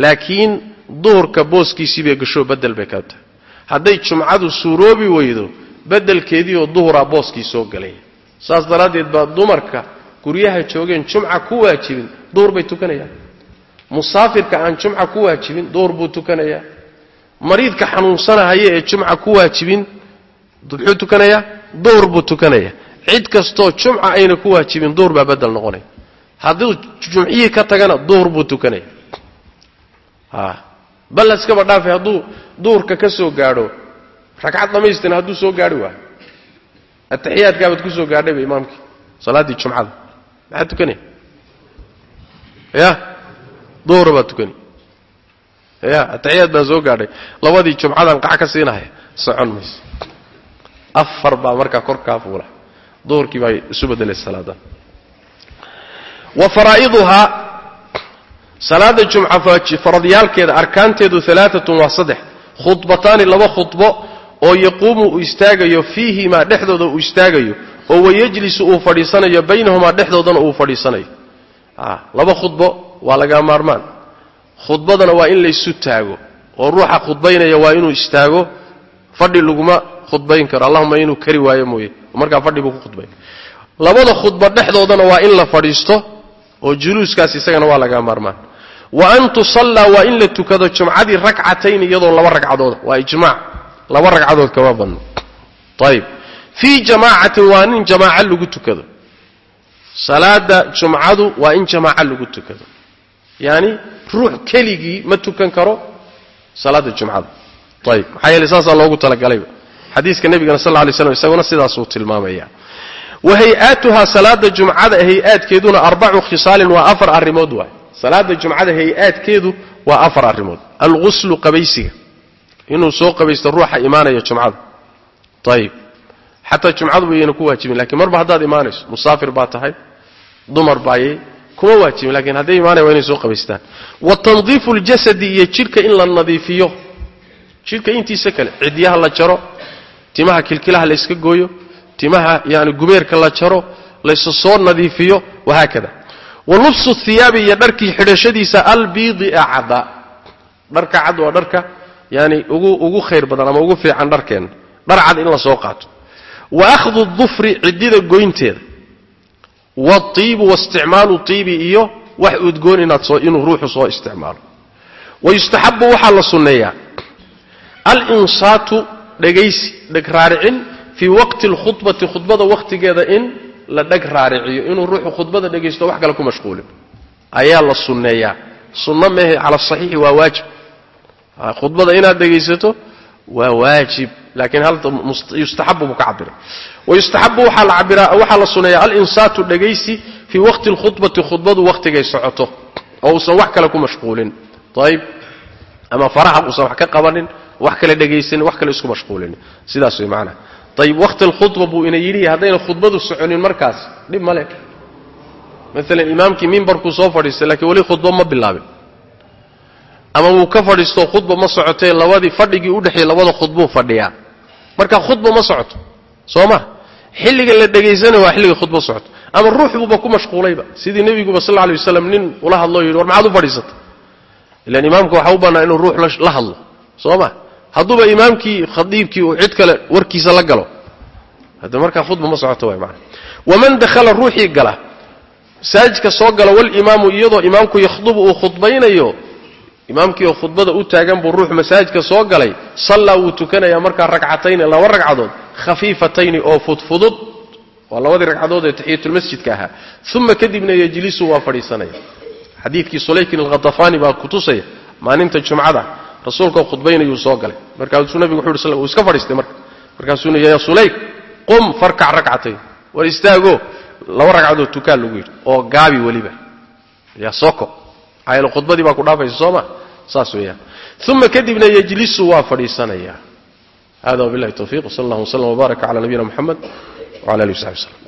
Laakiin duhurka booskiisii bay gashoo bedel bay ka tahay hadday jumcadu suuroobi weydo bedelkeediioo duhuraa booskii soo galay. Saas daraaddeed baa dumarka guryaha joogeen jumca ku waajibin duhur bay tukanayaan. Musaafirka aan jumca ku waajibin duhur buu tukanayaa. Mariidka xanuunsanahaya ee jumca ku waajibin muxuu tukanayaa? Duhur buu tukanaya cid kastoo jumca ayna ku waajibin duhur baa bedel noqonaya. Hadduu jumcihii ka tagana duhur buu tukanaya bal iskaba dhaafay hadduu duhurka ka soo gaadho ragcad dhammaystirna hadduu soo gaadhi waayo ataxiyaadkaabaad ku soo gaadhayba imaamkii salaaddii jumcada. Maxaad tukanaya ya duhura baad tukanay. Ya ataxiyaad baa soo gaadhay. Labadii jumcadan qac ka siinahaya socon mayso. Afar baa markaa korkaa fuula. Duhurkii baa isu bedelay salaadan wa faraa'iduhaa salaada jumca faradyaalkeeda arkaanteedu alaaatun waa saddex. Khudbataani laba khudbo oo yaquumu uu istaagayo fiihimaa dhexdooda uu istaagayo oo wayajlisu uu fadhiisanayo baynahumaa dhexdoodana uu fadhiisanayo. Laba khudbo waa lagaa maarmaan. Khudbadana waa in laysu taago oo ruuxa khudbaynaya waa inuu istaago fadhi laguma khudbayn karo. Allahuma inuu kari waayo mooye markaa fadhi buu ku khudbayn. Labada khudba dhexdoodana waa in la fadhiisto oo juluuskaas isagana waa lagaa maarmaan wa an tusallaa waa in la tukado jumcadii rakcatayn iyadoo laba ragcadooda waa ijmaac laba ragcadood kama badno. Ayib fii jamaacatin waa in jamaaco lagu tukado. Salaada jumcadu waa in jamaaco lagu tukado. Yaani ruux keligii ma tukan karo salaada jumcada ayib maxaa yeele saasaa loogu talagalayba xadiiska nebigana sal lay slam isaguna sidaasuu tilmaamaya. Wa hay'aatuhaa salaada jumcada hay'aadkeeduna arbacu khisaalin waa afar arrimood waay salaada jumcada hay'aadkeedu waa afar arrimood. Alguslu qabaysiga. Inuu soo qabaysto ruuxa imaanaya jumcada ayib xataa jumcadu bayna ku waajibin lakiin marba haddaad imaanayso musaafir baa tahay dumar baayay kuma waajibin lakiin hadday imaanaya waa inay soo qabaystaan. Wa tandiifu ljasadi iyo jidhka in la nadiifiyo. Jidhka intiisa kale cidyaha la jaro timaha kilkilaha la gooyo timaha yani gumeerka la jaro laysu soo nadiifiyo wahaakada wa lubsu hiyaabi iyo dharkii xidhashadiisa albiidi ee cadda dharka cad waa dharka yani ugu khayr badan ama ugu fiican dharkeenna dhar cad in la soo qaato. Wa akhdu dufri ciddida goynteeda waaiibu waisticmaalu iibi iyo wax udgoon inuu ruuxu soo isticmaalo. Wa yustaxabu waxaa la sunneeyaa. Alinsaatu dhegaysi dheg raaricin fii waqti alkhudbati khudbada wakhtigeeda in la dheg raariciyo inuu ruuxu khudbada dhegaysto wax kale ku mashquulin. Ayaa la sunneeyaa. Sunno mehe cala saxiixi waa waajib. Khudbada inaad dhegaysato waa waajib. Laakiin yustaxabu buu ka cabiray wayustaxabu waxaa la cabiraa waxaa la suneeyaa alinsaatu dhegaysi fii waqti alkhudbati khudbadu wakhtigay socoto. Oo uusan wax kale ku mashquulin. Ayib ama faraha uusan wax ka qabanin wax kale dhegaysanin wax kale isku mashquulinin sidaas way macnaha ayib waqti alkhudba buu ina yidhi haddayna khudbadu soconin markaas dhib male maalan imaamkii mimbarkuu soo fadhiistay laakiin weli khudba ma bilaabin. Ama wuu ka fadhiisto khudba ma socotee labadii fadhigii udhexeeyey labada khudbuu fadhiyaa. Marka khudba ma socoto soo ma? Xilliga la dhegaysanayo waa xilliga khudba socoto. Ama ruux buuba ku mashquulayba. Sidii nebiguba sal alay waslam nin ula hadloo yidhi war maxaad u fadhiisatay ilan imaamka waxaa u bannaa inuu ruux la hadlo. Soo ma hadduuba imaamkii khadiibkii uu cid kale warkiisa la galo. Hadda markaa khudba ma socoto waay maana waman dakhala ruuxii gala masaajidka soo gala walimaamu iyadoo imaamku yakhdubu uu khudbaynayo imaamkii oo khudbada u taagan buu ruux masaajidka soo galay sallaa wuu tukanayaa markaa ragcatayni laba ragcadood khafiifatayni oo fudfudud waa labadii ragcadood ee taxiyatulmasjidka ahaa. Uma kadibna yejlisu waa fadhiisanaya. Xadiidkii sulaykin alkhatafaani baa kutusaya maalinta jumcada rasuulkao khudbaynayuu soo galay. Markaasuu nabigu wuxu ui uu iska fadhiistay marka. Markaasuu ya sulayk qum farkac ragcatayn war istaago. Laba ragcadood tukaa lagu yidhi oo gaabi weliba. Yaa soko ayl khudbadii baa ku dhaafaysa soo ma saas weeyaan. Uma kadibna yejlisu waa fadhiisanaya. Hada wabillahi tawfiq wsala allah wslam wbaaraka cala nabiyina moxamed wcala alihi w saxbi wslem